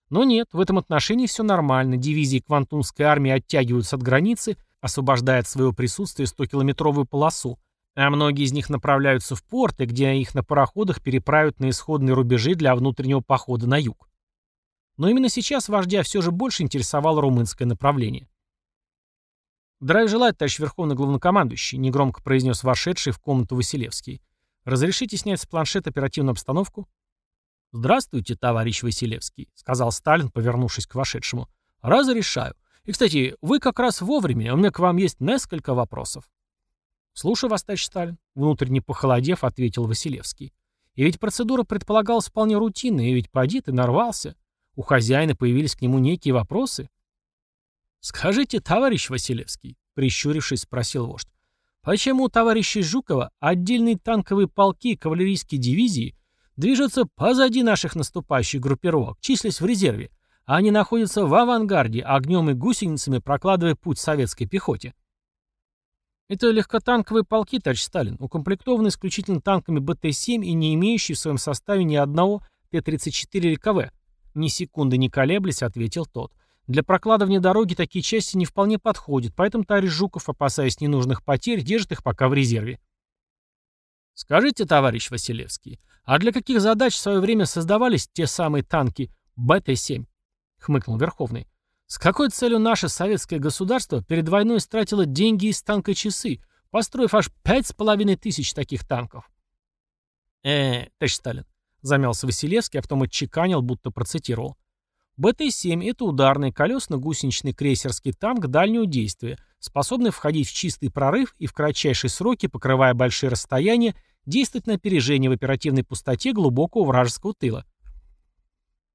Но нет, в этом отношении все нормально. Дивизии Квантунской армии оттягиваются от границы, освобождая от своего присутствия 100-километровую полосу, а многие из них направляются в порты, где их на пароходах переправят на исходные рубежи для внутреннего похода на юг. Но именно сейчас вождя все же больше интересовало румынское направление. «Здравия желаю, товарищ Верховный Главнокомандующий», — негромко произнес вошедший в комнату Василевский. «Разрешите снять с планшета оперативную обстановку?» «Здравствуйте, товарищ Василевский», — сказал Сталин, повернувшись к вошедшему. «Разрешаю. И, кстати, вы как раз вовремя, у меня к вам есть несколько вопросов». «Слушаю вас, товарищ Сталин», — внутренне похолодев, ответил Василевский. «И ведь процедура предполагалась вполне рутинной, и ведь поди ты нарвался. У хозяина появились к нему некие вопросы». «Скажите, товарищ Василевский», — прищурившись, спросил вождь, «почему у товарища Жукова отдельные танковые полки и кавалерийские дивизии движутся позади наших наступающих группировок, числясь в резерве, они находятся в авангарде, огнем и гусеницами прокладывая путь советской пехоте. Это легкотанковые полки, товарищ Сталин, укомплектованы исключительно танками БТ-7 и не имеющие в своем составе ни одного Т-34 или КВ. Ни секунды не колеблясь, ответил тот. Для прокладывания дороги такие части не вполне подходят, поэтому товарищ Жуков, опасаясь ненужных потерь, держит их пока в резерве. Скажите, товарищ Василевский, а для каких задач в свое время создавались те самые танки БТ-7? Хмыкнул Верховный. С какой целью наше советское государство перед войной стратило деньги из танка часы, построив аж пять с половиной тысяч таких танков? э товарищ Сталин, замялся Василевский, а потом отчеканил, будто процитировал. БТ-7 – это ударный колесно-гусеничный крейсерский танк дальнего действия, способный входить в чистый прорыв и в кратчайшие сроки, покрывая большие расстояния, действовать на опережение в оперативной пустоте глубокого вражеского тыла.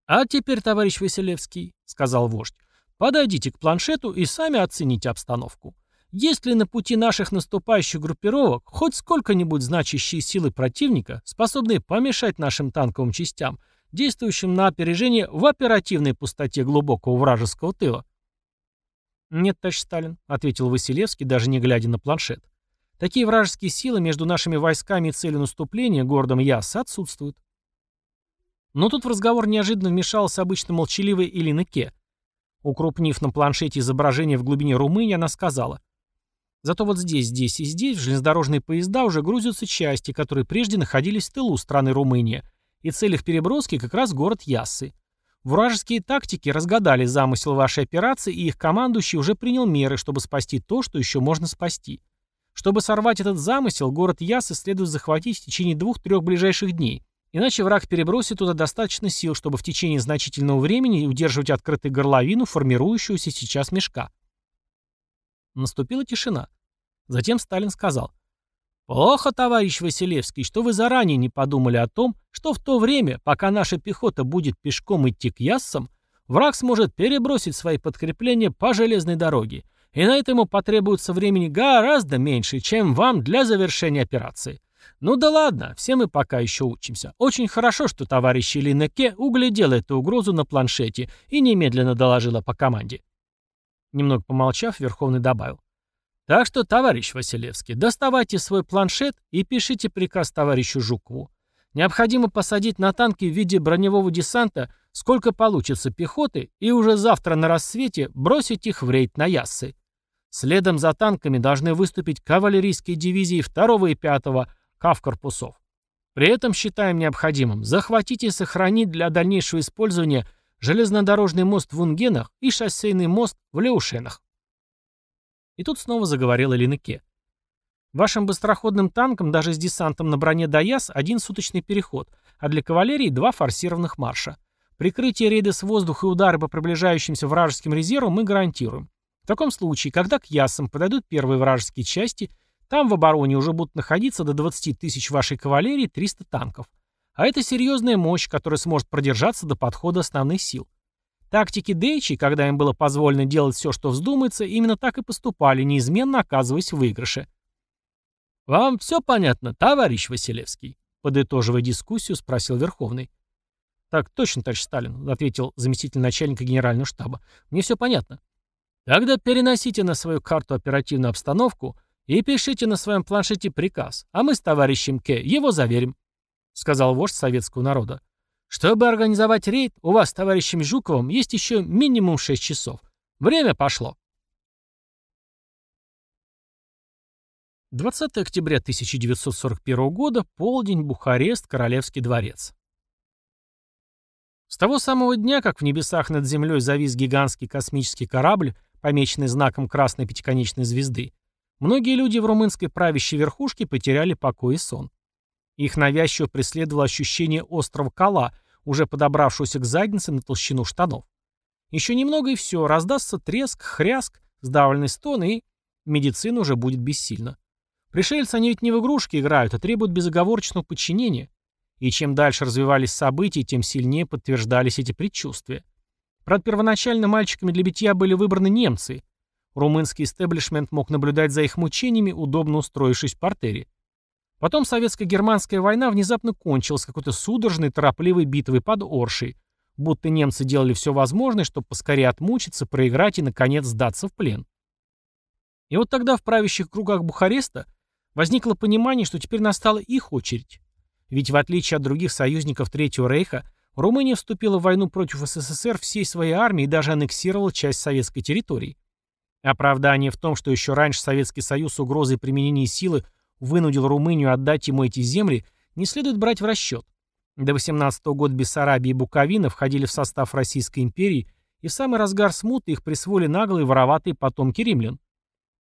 «А теперь, товарищ Василевский», — сказал вождь, — «подойдите к планшету и сами оцените обстановку. Есть ли на пути наших наступающих группировок хоть сколько-нибудь значащие силы противника, способные помешать нашим танковым частям, действующим на опережение в оперативной пустоте глубокого вражеского тыла?» «Нет, товарищ Сталин», — ответил Василевский, даже не глядя на планшет. «Такие вражеские силы между нашими войсками и целью наступления, городом Ясса, отсутствуют». Но тут в разговор неожиданно вмешался обычно молчаливая Илина Ке. Укрупнив на планшете изображение в глубине Румынии, она сказала. «Зато вот здесь, здесь и здесь в железнодорожные поезда уже грузятся части, которые прежде находились в тылу страны Румыния, и цель их переброски как раз город Яссы. Вражеские тактики разгадали замысел вашей операции, и их командующий уже принял меры, чтобы спасти то, что еще можно спасти. Чтобы сорвать этот замысел, город Ясы следует захватить в течение двух-трех ближайших дней. Иначе враг перебросит туда достаточно сил, чтобы в течение значительного времени удерживать открытой горловину формирующегося сейчас мешка. Наступила тишина. Затем Сталин сказал. «Плохо, товарищ Василевский, что вы заранее не подумали о том, что в то время, пока наша пехота будет пешком идти к Яссам, враг сможет перебросить свои подкрепления по железной дороге, и на это ему потребуется времени гораздо меньше, чем вам для завершения операции. Ну да ладно, все мы пока еще учимся. Очень хорошо, что товарищ Илина Ке углядел эту угрозу на планшете и немедленно доложила по команде. Немного помолчав, Верховный добавил. Так что, товарищ Василевский, доставайте свой планшет и пишите приказ товарищу Жукову. Необходимо посадить на танки в виде броневого десанта сколько получится пехоты и уже завтра на рассвете бросить их в рейд на Яссы. Следом за танками должны выступить кавалерийские дивизии 2 и 5 кавкорпусов. При этом считаем необходимым захватить и сохранить для дальнейшего использования железнодорожный мост в Унгенах и шоссейный мост в Леушенах. И тут снова заговорила Линеке. Вашим быстроходным танкам даже с десантом на броне Даяс один суточный переход, а для кавалерии два форсированных марша. Прикрытие рейда с воздуха и удары по приближающимся вражеским резервам мы гарантируем. В таком случае, когда к Ясам подойдут первые вражеские части, там в обороне уже будут находиться до 20 тысяч вашей кавалерии 300 танков. А это серьезная мощь, которая сможет продержаться до подхода основных сил. Тактики Дейчи, когда им было позволено делать все, что вздумается, именно так и поступали, неизменно оказываясь в выигрыше. «Вам все понятно, товарищ Василевский?» Подытоживая дискуссию, спросил Верховный. «Так точно, товарищ Сталин», — ответил заместитель начальника генерального штаба. «Мне все понятно». «Тогда переносите на свою карту оперативную обстановку и пишите на своем планшете приказ, а мы с товарищем К. его заверим», — сказал вождь советского народа. «Чтобы организовать рейд, у вас с товарищем Жуковым есть еще минимум 6 часов. Время пошло». 20 октября 1941 года, полдень, Бухарест, Королевский дворец. С того самого дня, как в небесах над землей завис гигантский космический корабль, помеченный знаком красной пятиконечной звезды, многие люди в румынской правящей верхушке потеряли покой и сон. Их навязчиво преследовало ощущение острого кола, уже подобравшегося к заднице на толщину штанов. Еще немного и все, раздастся треск, хряск, сдавленный стон, и медицина уже будет бессильна. Пришельцы, они ведь не в игрушки играют, а требуют безоговорочного подчинения. И чем дальше развивались события, тем сильнее подтверждались эти предчувствия. Правда, первоначально мальчиками для битья были выбраны немцы. Румынский истеблишмент мог наблюдать за их мучениями, удобно устроившись в портере. Потом советско-германская война внезапно кончилась какой-то судорожной, торопливой битвой под Оршей, будто немцы делали все возможное, чтобы поскорее отмучиться, проиграть и, наконец, сдаться в плен. И вот тогда в правящих кругах Бухареста Возникло понимание, что теперь настала их очередь. Ведь в отличие от других союзников Третьего Рейха, Румыния вступила в войну против СССР всей своей армией и даже аннексировала часть советской территории. Оправдание в том, что еще раньше Советский Союз угрозой применения силы вынудил Румынию отдать ему эти земли, не следует брать в расчет. До 18 -го года Бессарабия и Буковина входили в состав Российской империи, и в самый разгар смуты их присвоили наглые вороватые потомки римлян.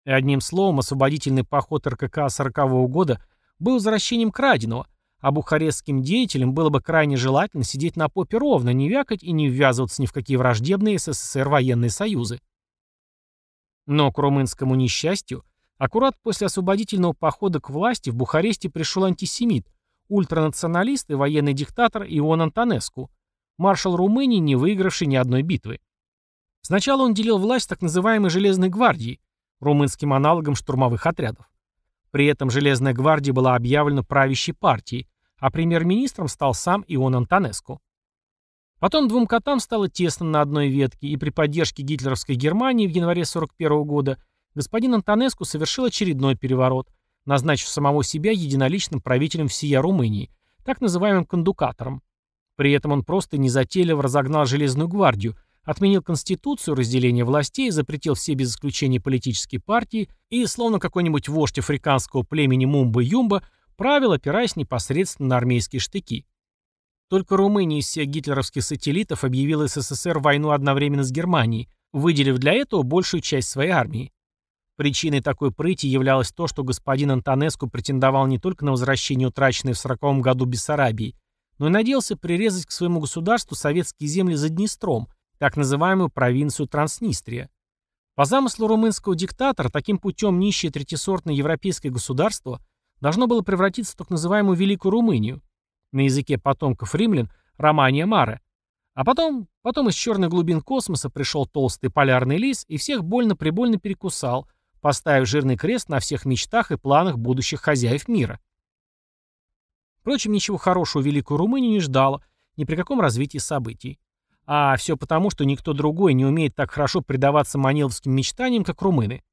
И одним словом, освободительный поход РКК 40-го года был возвращением краденого, а бухарестским деятелям было бы крайне желательно сидеть на попе ровно, не вякать и не ввязываться ни в какие враждебные СССР военные союзы. Но к румынскому несчастью, аккурат после освободительного похода к власти в Бухаресте пришел антисемит, ультранационалист и военный диктатор Ион Антонеску, маршал Румынии, не выигравший ни одной битвы. Сначала он делил власть так называемой «железной гвардией», румынским аналогом штурмовых отрядов. При этом Железная гвардия была объявлена правящей партией, а премьер-министром стал сам Ион Антонеску. Потом двум котам стало тесно на одной ветке, и при поддержке гитлеровской Германии в январе 1941 года господин Антонеску совершил очередной переворот, назначив самого себя единоличным правителем всея Румынии, так называемым кондукатором. При этом он просто незатейливо разогнал Железную гвардию, отменил конституцию, разделение властей, запретил все без исключения политические партии и, словно какой-нибудь вождь африканского племени Мумба-Юмба, правил, опираясь непосредственно на армейские штыки. Только Румыния из всех гитлеровских сателлитов объявила СССР войну одновременно с Германией, выделив для этого большую часть своей армии. Причиной такой прыти являлось то, что господин Антонеску претендовал не только на возвращение утраченной в 40 году Бессарабии, но и надеялся прирезать к своему государству советские земли за Днестром, так называемую провинцию Транснистрия. По замыслу румынского диктатора, таким путем нищее третьесортное европейское государство должно было превратиться в так называемую Великую Румынию, на языке потомков римлян Романия Маре. А потом, потом из черных глубин космоса пришел толстый полярный лис и всех больно-прибольно перекусал, поставив жирный крест на всех мечтах и планах будущих хозяев мира. Впрочем, ничего хорошего Великую Румынию не ждало ни при каком развитии событий. А все потому, что никто другой не умеет так хорошо предаваться маниловским мечтаниям, как румыны.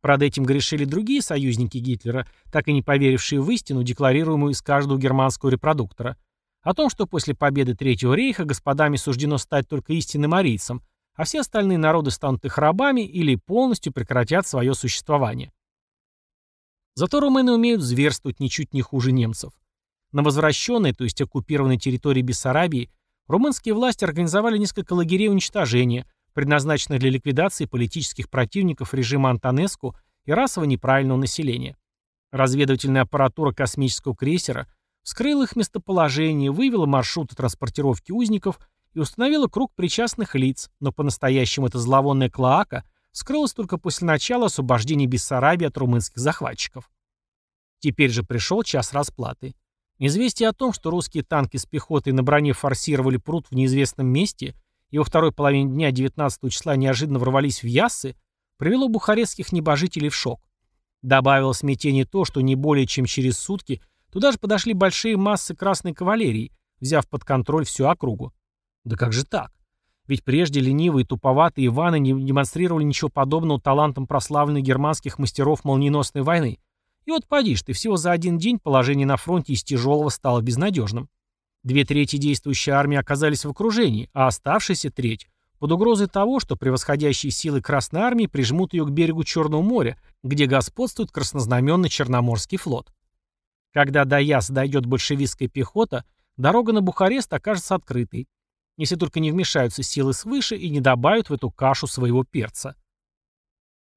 Правда, этим грешили другие союзники Гитлера, так и не поверившие в истину, декларируемую из каждого германского репродуктора. О том, что после победы Третьего рейха господами суждено стать только истинным арийцам, а все остальные народы станут их рабами или полностью прекратят свое существование. Зато румыны умеют зверствовать ничуть не хуже немцев. На возвращенной, то есть оккупированной территории Бессарабии, румынские власти организовали несколько лагерей уничтожения, предназначенных для ликвидации политических противников режима Антонеску и расово неправильного населения. Разведывательная аппаратура космического крейсера вскрыла их местоположение, вывела маршруты транспортировки узников и установила круг причастных лиц, но по-настоящему эта зловонная клоака скрылась только после начала освобождения Бессарабии от румынских захватчиков. Теперь же пришел час расплаты. Известие о том, что русские танки с пехотой на броне форсировали пруд в неизвестном месте и во второй половине дня 19 числа неожиданно ворвались в Яссы, привело бухарестских небожителей в шок. Добавило смятение то, что не более чем через сутки туда же подошли большие массы красной кавалерии, взяв под контроль всю округу. Да как же так? Ведь прежде ленивые туповатые Иваны не демонстрировали ничего подобного талантам прославленных германских мастеров молниеносной войны. И вот поди ты, всего за один день положение на фронте из тяжелого стало безнадежным. Две трети действующей армии оказались в окружении, а оставшаяся треть под угрозой того, что превосходящие силы Красной Армии прижмут ее к берегу Черного моря, где господствует краснознаменный Черноморский флот. Когда до Яс дойдет большевистская пехота, дорога на Бухарест окажется открытой, если только не вмешаются силы свыше и не добавят в эту кашу своего перца.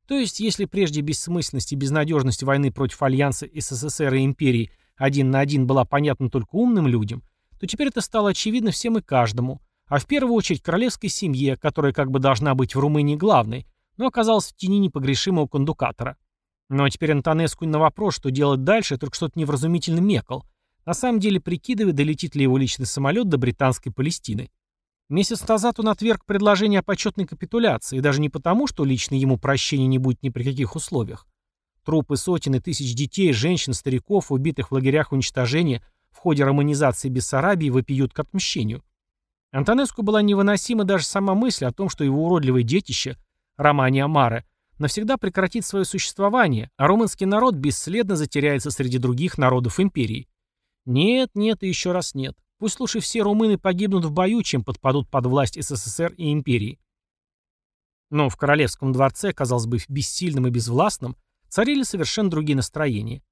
То есть, если прежде бессмысленность и безнадежность войны против Альянса СССР и империи один на один была понятна только умным людям, то теперь это стало очевидно всем и каждому, а в первую очередь королевской семье, которая как бы должна быть в Румынии главной, но оказалась в тени непогрешимого кондукатора. Но теперь Антонеску на вопрос, что делать дальше, только что-то невразумительно мекал, на самом деле прикидывая, долетит ли его личный самолет до британской Палестины. Месяц назад он отверг предложение о почетной капитуляции, даже не потому, что лично ему прощения не будет ни при каких условиях. Трупы сотен и тысяч детей, женщин, стариков, убитых в лагерях уничтожения в ходе романизации Бессарабии вопиют к отмщению. Антонеску была невыносима даже сама мысль о том, что его уродливое детище, Романи Амаре, навсегда прекратит свое существование, а румынский народ бесследно затеряется среди других народов империи. Нет, нет и еще раз нет. Пусть лучше все румыны погибнут в бою, чем подпадут под власть СССР и империи. Но в королевском дворце, казалось бы, бессильным и безвластным, царили совершенно другие настроения.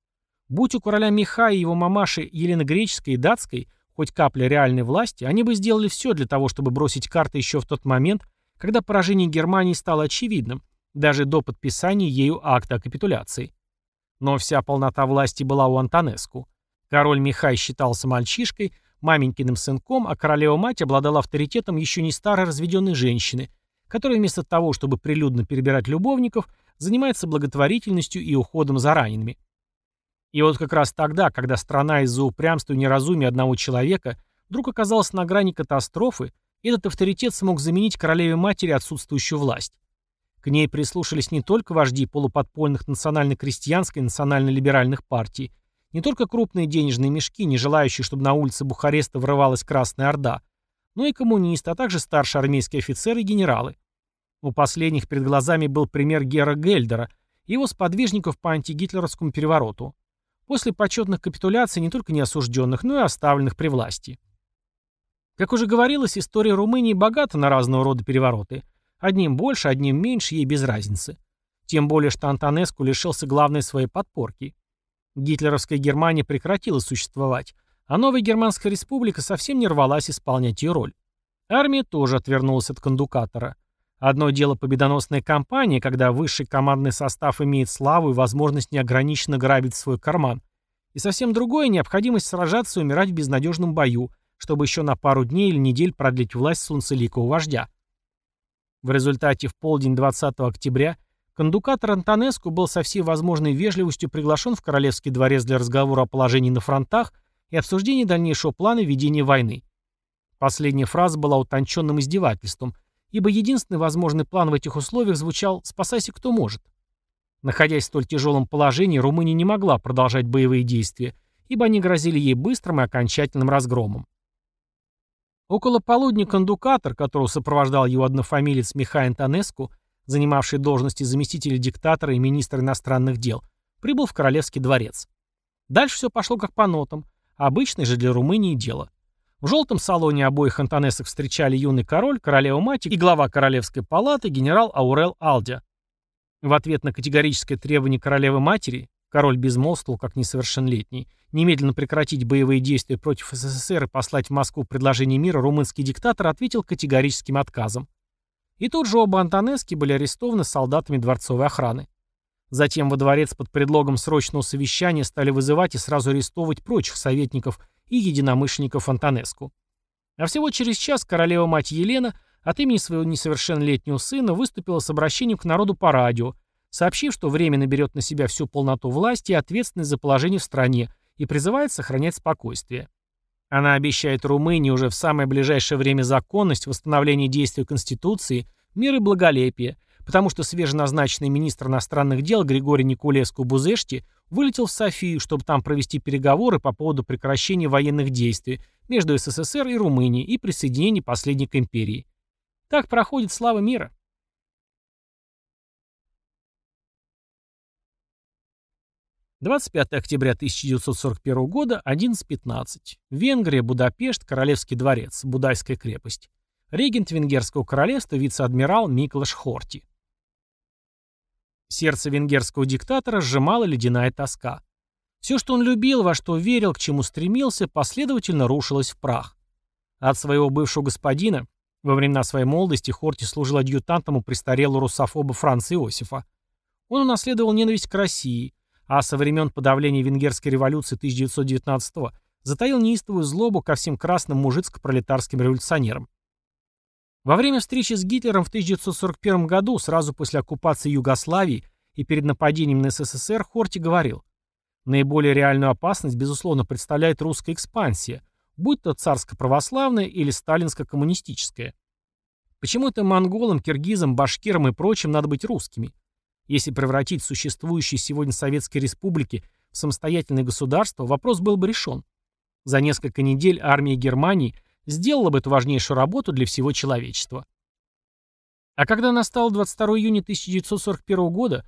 Будь у короля Миха и его мамаши Елены Греческой и Датской хоть капля реальной власти, они бы сделали все для того, чтобы бросить карты еще в тот момент, когда поражение Германии стало очевидным, даже до подписания ею акта о капитуляции. Но вся полнота власти была у Антонеску. Король Михай считался мальчишкой, маменькиным сынком, а королева-мать обладала авторитетом еще не старой разведенной женщины, которая вместо того, чтобы прилюдно перебирать любовников, занимается благотворительностью и уходом за ранеными. И вот как раз тогда, когда страна из-за упрямства и неразумия одного человека вдруг оказалась на грани катастрофы, этот авторитет смог заменить королеве-матери отсутствующую власть. К ней прислушались не только вожди полуподпольных национально-крестьянской и национально-либеральных партий, не только крупные денежные мешки, не желающие, чтобы на улице Бухареста врывалась Красная Орда, но и коммунисты, а также старшие армейские офицеры и генералы. У последних перед глазами был пример Гера Гельдера и его сподвижников по антигитлеровскому перевороту. После почетных капитуляций не только неосужденных, но и оставленных при власти. Как уже говорилось, история Румынии богата на разного рода перевороты. Одним больше, одним меньше, ей без разницы. Тем более, что Антонеску лишился главной своей подпорки. Гитлеровская Германия прекратила существовать, а новая Германская республика совсем не рвалась исполнять ее роль. Армия тоже отвернулась от кондукатора. Одно дело победоносная кампания, когда высший командный состав имеет славу и возможность неограниченно грабить свой карман. И совсем другое – необходимость сражаться и умирать в безнадежном бою, чтобы еще на пару дней или недель продлить власть солнцеликого вождя. В результате в полдень 20 октября – Кондукатор Антонеску был со всей возможной вежливостью приглашен в Королевский дворец для разговора о положении на фронтах и обсуждения дальнейшего плана ведения войны. Последняя фраза была утонченным издевательством, ибо единственный возможный план в этих условиях звучал «спасайся кто может». Находясь в столь тяжелом положении, Румыния не могла продолжать боевые действия, ибо они грозили ей быстрым и окончательным разгромом. Около полудня кондукатор, которого сопровождал его однофамилец Михай Антонеску, занимавший должности заместителя диктатора и министра иностранных дел, прибыл в Королевский дворец. Дальше все пошло как по нотам, обычное же для Румынии дело. В желтом салоне обоих антонесок встречали юный король, королева-мать и глава королевской палаты генерал Аурел Алдя. В ответ на категорическое требование королевы-матери, король безмолвствовал как несовершеннолетний, немедленно прекратить боевые действия против СССР и послать в Москву предложение мира, румынский диктатор ответил категорическим отказом. И тут же оба антонески были арестованы солдатами дворцовой охраны. Затем во дворец под предлогом срочного совещания стали вызывать и сразу арестовывать прочих советников и единомышленников Антонеску. А всего через час королева-мать Елена от имени своего несовершеннолетнего сына выступила с обращением к народу по радио, сообщив, что временно берет на себя всю полноту власти и ответственность за положение в стране и призывает сохранять спокойствие. Она обещает Румынии уже в самое ближайшее время законность, восстановление действия Конституции, мир и благолепие, потому что свеженазначенный министр иностранных дел Григорий Никулеску-Бузешти вылетел в Софию, чтобы там провести переговоры по поводу прекращения военных действий между СССР и Румынией и присоединения последней к империи. Так проходит слава мира. «25 октября 1941 года, 11.15. Венгрия, Будапешт, Королевский дворец, Будайская крепость. Регент Венгерского королевства, вице-адмирал Миклаш Хорти. Сердце венгерского диктатора сжимала ледяная тоска. Все, что он любил, во что верил, к чему стремился, последовательно рушилось в прах. От своего бывшего господина, во времена своей молодости Хорти служил адъютантом у престарелого русофоба Франца Иосифа. Он унаследовал ненависть к России, а со времен подавления венгерской революции 1919-го затаил неистовую злобу ко всем красным мужицко-пролетарским революционерам. Во время встречи с Гитлером в 1941 году, сразу после оккупации Югославии и перед нападением на СССР, Хорти говорил, наиболее реальную опасность, безусловно, представляет русская экспансия, будь то царско-православная или сталинско-коммунистическая. Почему-то монголам, киргизам, башкирам и прочим надо быть русскими. Если превратить существующие сегодня советские республики в самостоятельное государство, вопрос был бы решен. За несколько недель армия Германии – сделала бы эту важнейшую работу для всего человечества. А когда настал 22 июня 1941 года,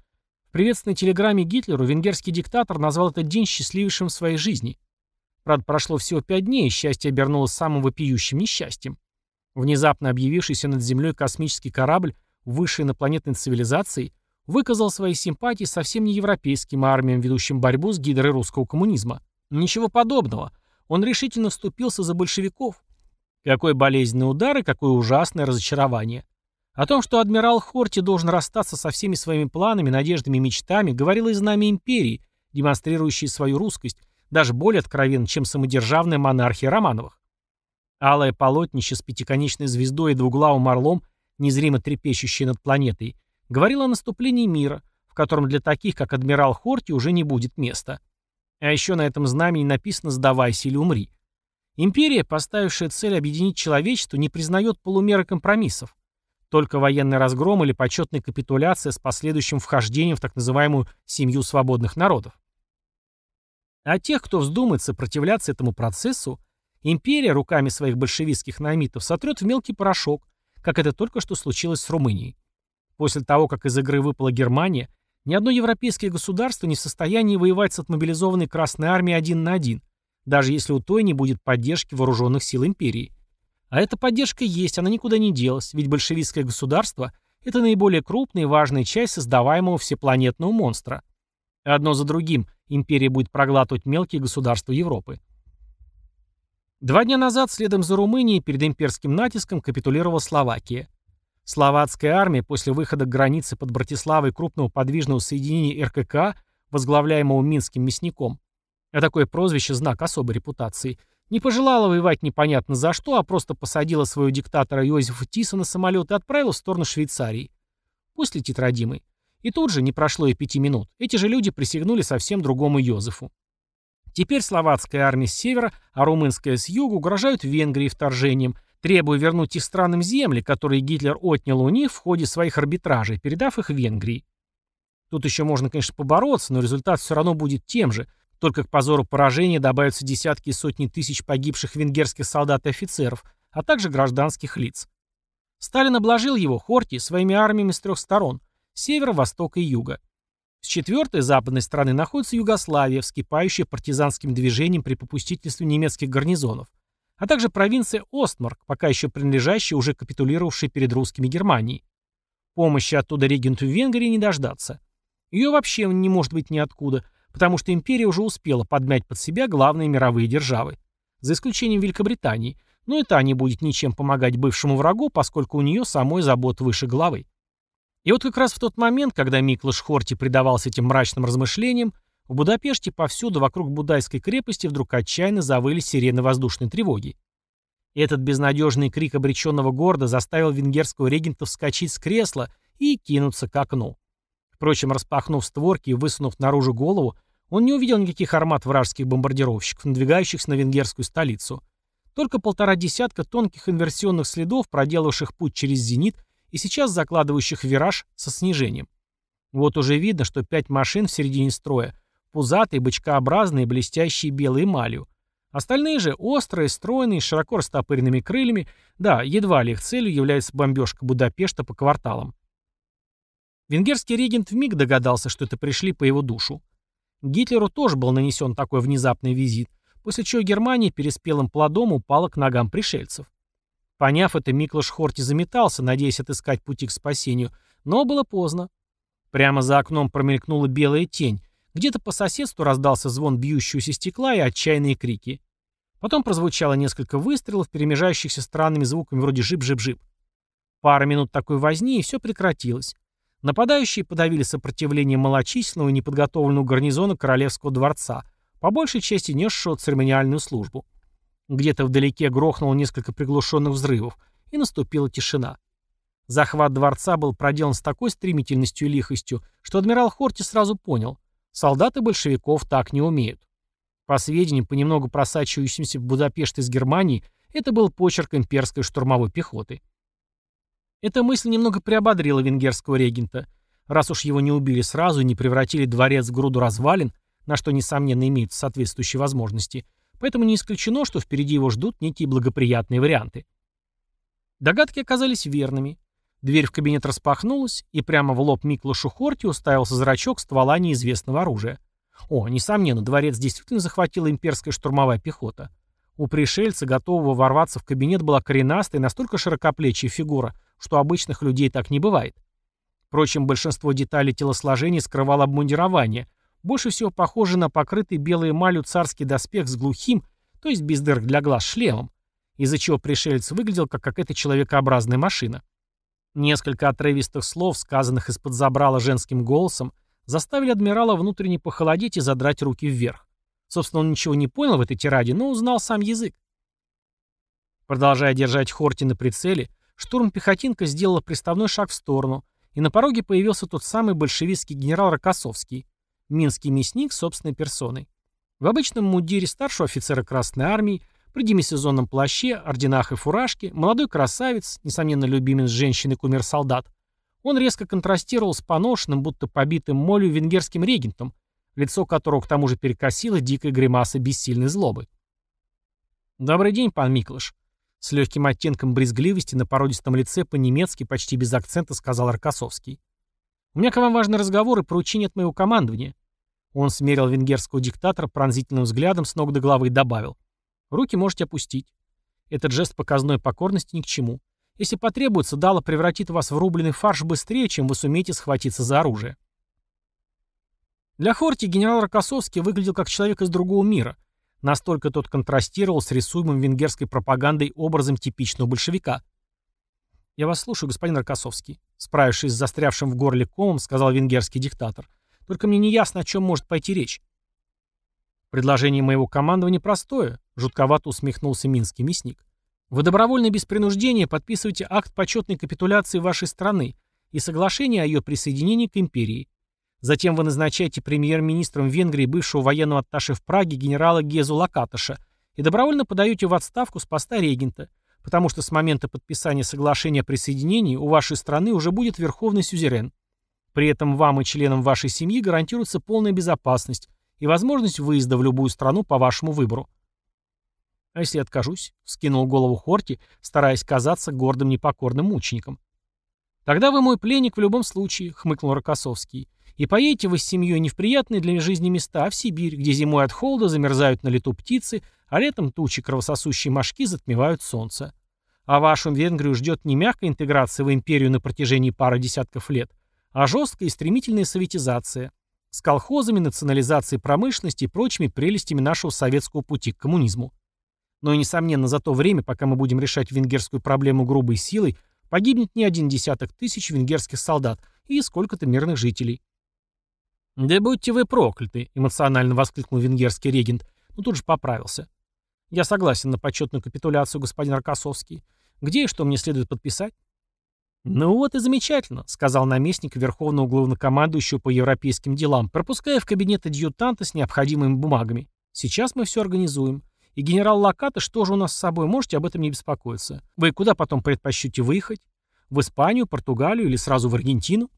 в приветственной телеграмме Гитлеру венгерский диктатор назвал этот день счастливейшим в своей жизни. Правда, прошло всего пять дней, и счастье обернулось самым вопиющим несчастьем. Внезапно объявившийся над землей космический корабль высшей инопланетной цивилизации выказал свои симпатии совсем не европейским армиям, ведущим борьбу с гидрой русского коммунизма. Ничего подобного. Он решительно вступился за большевиков, какой болезненный удар и какое ужасное разочарование. О том, что адмирал Хорти должен расстаться со всеми своими планами, надеждами и мечтами, говорило и знамя империи, демонстрирующее свою русскость, даже более откровенно, чем самодержавная монархия Романовых. Алое полотнище с пятиконечной звездой и двуглавым орлом, незримо трепещущее над планетой, говорило о наступлении мира, в котором для таких, как адмирал Хорти, уже не будет места. А еще на этом знамени написано «Сдавайся или умри». Империя, поставившая цель объединить человечество, не признает полумеры компромиссов. Только военный разгром или почетная капитуляция с последующим вхождением в так называемую «семью свободных народов». А тех, кто вздумает сопротивляться этому процессу, империя руками своих большевистских наймитов сотрет в мелкий порошок, как это только что случилось с Румынией. После того, как из игры выпала Германия, ни одно европейское государство не в состоянии воевать с отмобилизованной Красной Армией один на один – даже если у той не будет поддержки вооруженных сил империи. А эта поддержка есть, она никуда не делась, ведь большевистское государство – это наиболее крупная и важная часть создаваемого всепланетного монстра. Одно за другим империя будет проглатывать мелкие государства Европы. Два дня назад, следом за Румынией, перед имперским натиском капитулировала Словакия. Словацкая армия после выхода к границе под Братиславой крупного подвижного соединения РКК, возглавляемого Минским мясником, а такое прозвище – знак особой репутации. Не пожелала воевать непонятно за что, а просто посадила своего диктатора Иозефа Тиса на самолет и отправила в сторону Швейцарии. Пусть летит родимый. И тут же, не прошло и пяти минут, эти же люди присягнули совсем другому Йозефу. Теперь словацкая армия с севера, а румынская с юга угрожают Венгрии вторжением, требуя вернуть их странам земли, которые Гитлер отнял у них в ходе своих арбитражей, передав их Венгрии. Тут еще можно, конечно, побороться, но результат все равно будет тем же – только к позору поражения добавятся десятки и сотни тысяч погибших венгерских солдат и офицеров, а также гражданских лиц. Сталин обложил его, Хорти, своими армиями с трех сторон – севера, востока и юга. С четвертой западной стороны находится Югославия, вскипающая партизанским движением при попустительстве немецких гарнизонов. а также провинция Остмарк, пока еще принадлежащая уже капитулировавшей перед русскими Германии. Помощи оттуда регенту Венгрии не дождаться. Ее вообще не может быть ниоткуда, потому что империя уже успела подмять под себя главные мировые державы. За исключением Великобритании, но и та не будет ничем помогать бывшему врагу, поскольку у нее самой забот выше головы. И вот как раз в тот момент, когда Миклаш Хорти предавался этим мрачным размышлениям, в Будапеште повсюду вокруг Будайской крепости вдруг отчаянно завыли сирены воздушной тревоги. Этот безнадежный крик обреченного города заставил венгерского регента вскочить с кресла и кинуться к окну. Впрочем, распахнув створки и высунув наружу голову, он не увидел никаких армат вражеских бомбардировщиков, надвигающихся на венгерскую столицу. Только полтора десятка тонких инверсионных следов, проделавших путь через зенит и сейчас закладывающих вираж со снижением. Вот уже видно, что пять машин в середине строя, пузатые, бычкообразные, блестящие белой эмалью. Остальные же острые, стройные, с широко растопыренными крыльями, да, едва ли их целью является бомбежка Будапешта по кварталам. Венгерский регент вмиг догадался, что это пришли по его душу. Гитлеру тоже был нанесен такой внезапный визит, после чего Германия переспелым плодом упала к ногам пришельцев. Поняв это, Миклаш Хорти заметался, надеясь отыскать пути к спасению, но было поздно. Прямо за окном промелькнула белая тень, где-то по соседству раздался звон бьющегося стекла и отчаянные крики. Потом прозвучало несколько выстрелов, перемежающихся странными звуками вроде жип-жип-жип. Пара минут такой возни, и все прекратилось. Нападающие подавили сопротивление малочисленного и неподготовленного гарнизона Королевского дворца, по большей части несшего церемониальную службу. Где-то вдалеке грохнуло несколько приглушенных взрывов, и наступила тишина. Захват дворца был проделан с такой стремительностью и лихостью, что адмирал Хорти сразу понял – солдаты большевиков так не умеют. По сведениям, понемногу просачивающимся в Будапешт из Германии, это был почерк имперской штурмовой пехоты. Эта мысль немного приободрила венгерского регента. Раз уж его не убили сразу и не превратили дворец в груду развалин, на что, несомненно, имеют соответствующие возможности, поэтому не исключено, что впереди его ждут некие благоприятные варианты. Догадки оказались верными. Дверь в кабинет распахнулась, и прямо в лоб Миклашу Хорти уставился зрачок ствола неизвестного оружия. О, несомненно, дворец действительно захватила имперская штурмовая пехота. У пришельца, готового ворваться в кабинет, была коренастая и настолько широкоплечья фигура, что обычных людей так не бывает. Впрочем, большинство деталей телосложения скрывало обмундирование, больше всего похоже на покрытый белой эмалью царский доспех с глухим, то есть без дырок для глаз, шлемом, из-за чего пришелец выглядел как какая-то человекообразная машина. Несколько отрывистых слов, сказанных из-под забрала женским голосом, заставили адмирала внутренне похолодеть и задрать руки вверх. Собственно, он ничего не понял в этой тираде, но узнал сам язык. Продолжая держать Хорти на прицеле, штурм-пехотинка сделала приставной шаг в сторону, и на пороге появился тот самый большевистский генерал Рокоссовский, минский мясник собственной персоной. В обычном мундире старшего офицера Красной Армии, при демисезонном плаще, орденах и фуражке, молодой красавец, несомненно любимец женщин и кумир солдат, он резко контрастировал с поношенным, будто побитым молью венгерским регентом, лицо которого к тому же перекосило дикой гримаса бессильной злобы. «Добрый день, пан Миклыш», с легким оттенком брезгливости на породистом лице по-немецки почти без акцента сказал Аркасовский. «У меня к вам важный разговор и поручение от моего командования». Он смерил венгерского диктатора пронзительным взглядом с ног до головы и добавил. «Руки можете опустить. Этот жест показной покорности ни к чему. Если потребуется, Дала превратит вас в рубленый фарш быстрее, чем вы сумеете схватиться за оружие». Для Хорти генерал Рокоссовский выглядел как человек из другого мира, Настолько тот контрастировал с рисуемым венгерской пропагандой образом типичного большевика. «Я вас слушаю, господин Рокоссовский», — справившись с застрявшим в горле комом, сказал венгерский диктатор. «Только мне не ясно, о чем может пойти речь». «Предложение моего командования простое», — жутковато усмехнулся минский мясник. «Вы добровольно без принуждения подписываете акт почетной капитуляции вашей страны и соглашение о ее присоединении к империи. Затем вы назначаете премьер-министром Венгрии бывшего военного атташе в Праге генерала Гезу Лакатыша и добровольно подаете в отставку с поста регента, потому что с момента подписания соглашения о присоединении у вашей страны уже будет верховный сюзерен. При этом вам и членам вашей семьи гарантируется полная безопасность и возможность выезда в любую страну по вашему выбору. «А если откажусь?» — скинул голову Хорти, стараясь казаться гордым непокорным мучеником. «Тогда вы мой пленник в любом случае», — хмыкнул Рокоссовский. И поедете вы с семьей не в приятные для жизни места, а в Сибирь, где зимой от холода замерзают на лету птицы, а летом тучи кровососущие мошки затмевают солнце. А вашу Венгрию ждет не мягкая интеграция в империю на протяжении пары десятков лет, а жесткая и стремительная советизация с колхозами, национализацией промышленности и прочими прелестями нашего советского пути к коммунизму. Но и, несомненно, за то время, пока мы будем решать венгерскую проблему грубой силой, погибнет не один десяток тысяч венгерских солдат и сколько-то мирных жителей. «Да будьте вы прокляты!» — эмоционально воскликнул венгерский регент, но тут же поправился. «Я согласен на почетную капитуляцию, господин Рокоссовский. Где и что мне следует подписать?» «Ну вот и замечательно», — сказал наместник Верховного Главнокомандующего по европейским делам, пропуская в кабинет адъютанта с необходимыми бумагами. «Сейчас мы все организуем. И генерал Лакатыш тоже у нас с собой, можете об этом не беспокоиться. Вы куда потом предпочтете выехать? В Испанию, Португалию или сразу в Аргентину?»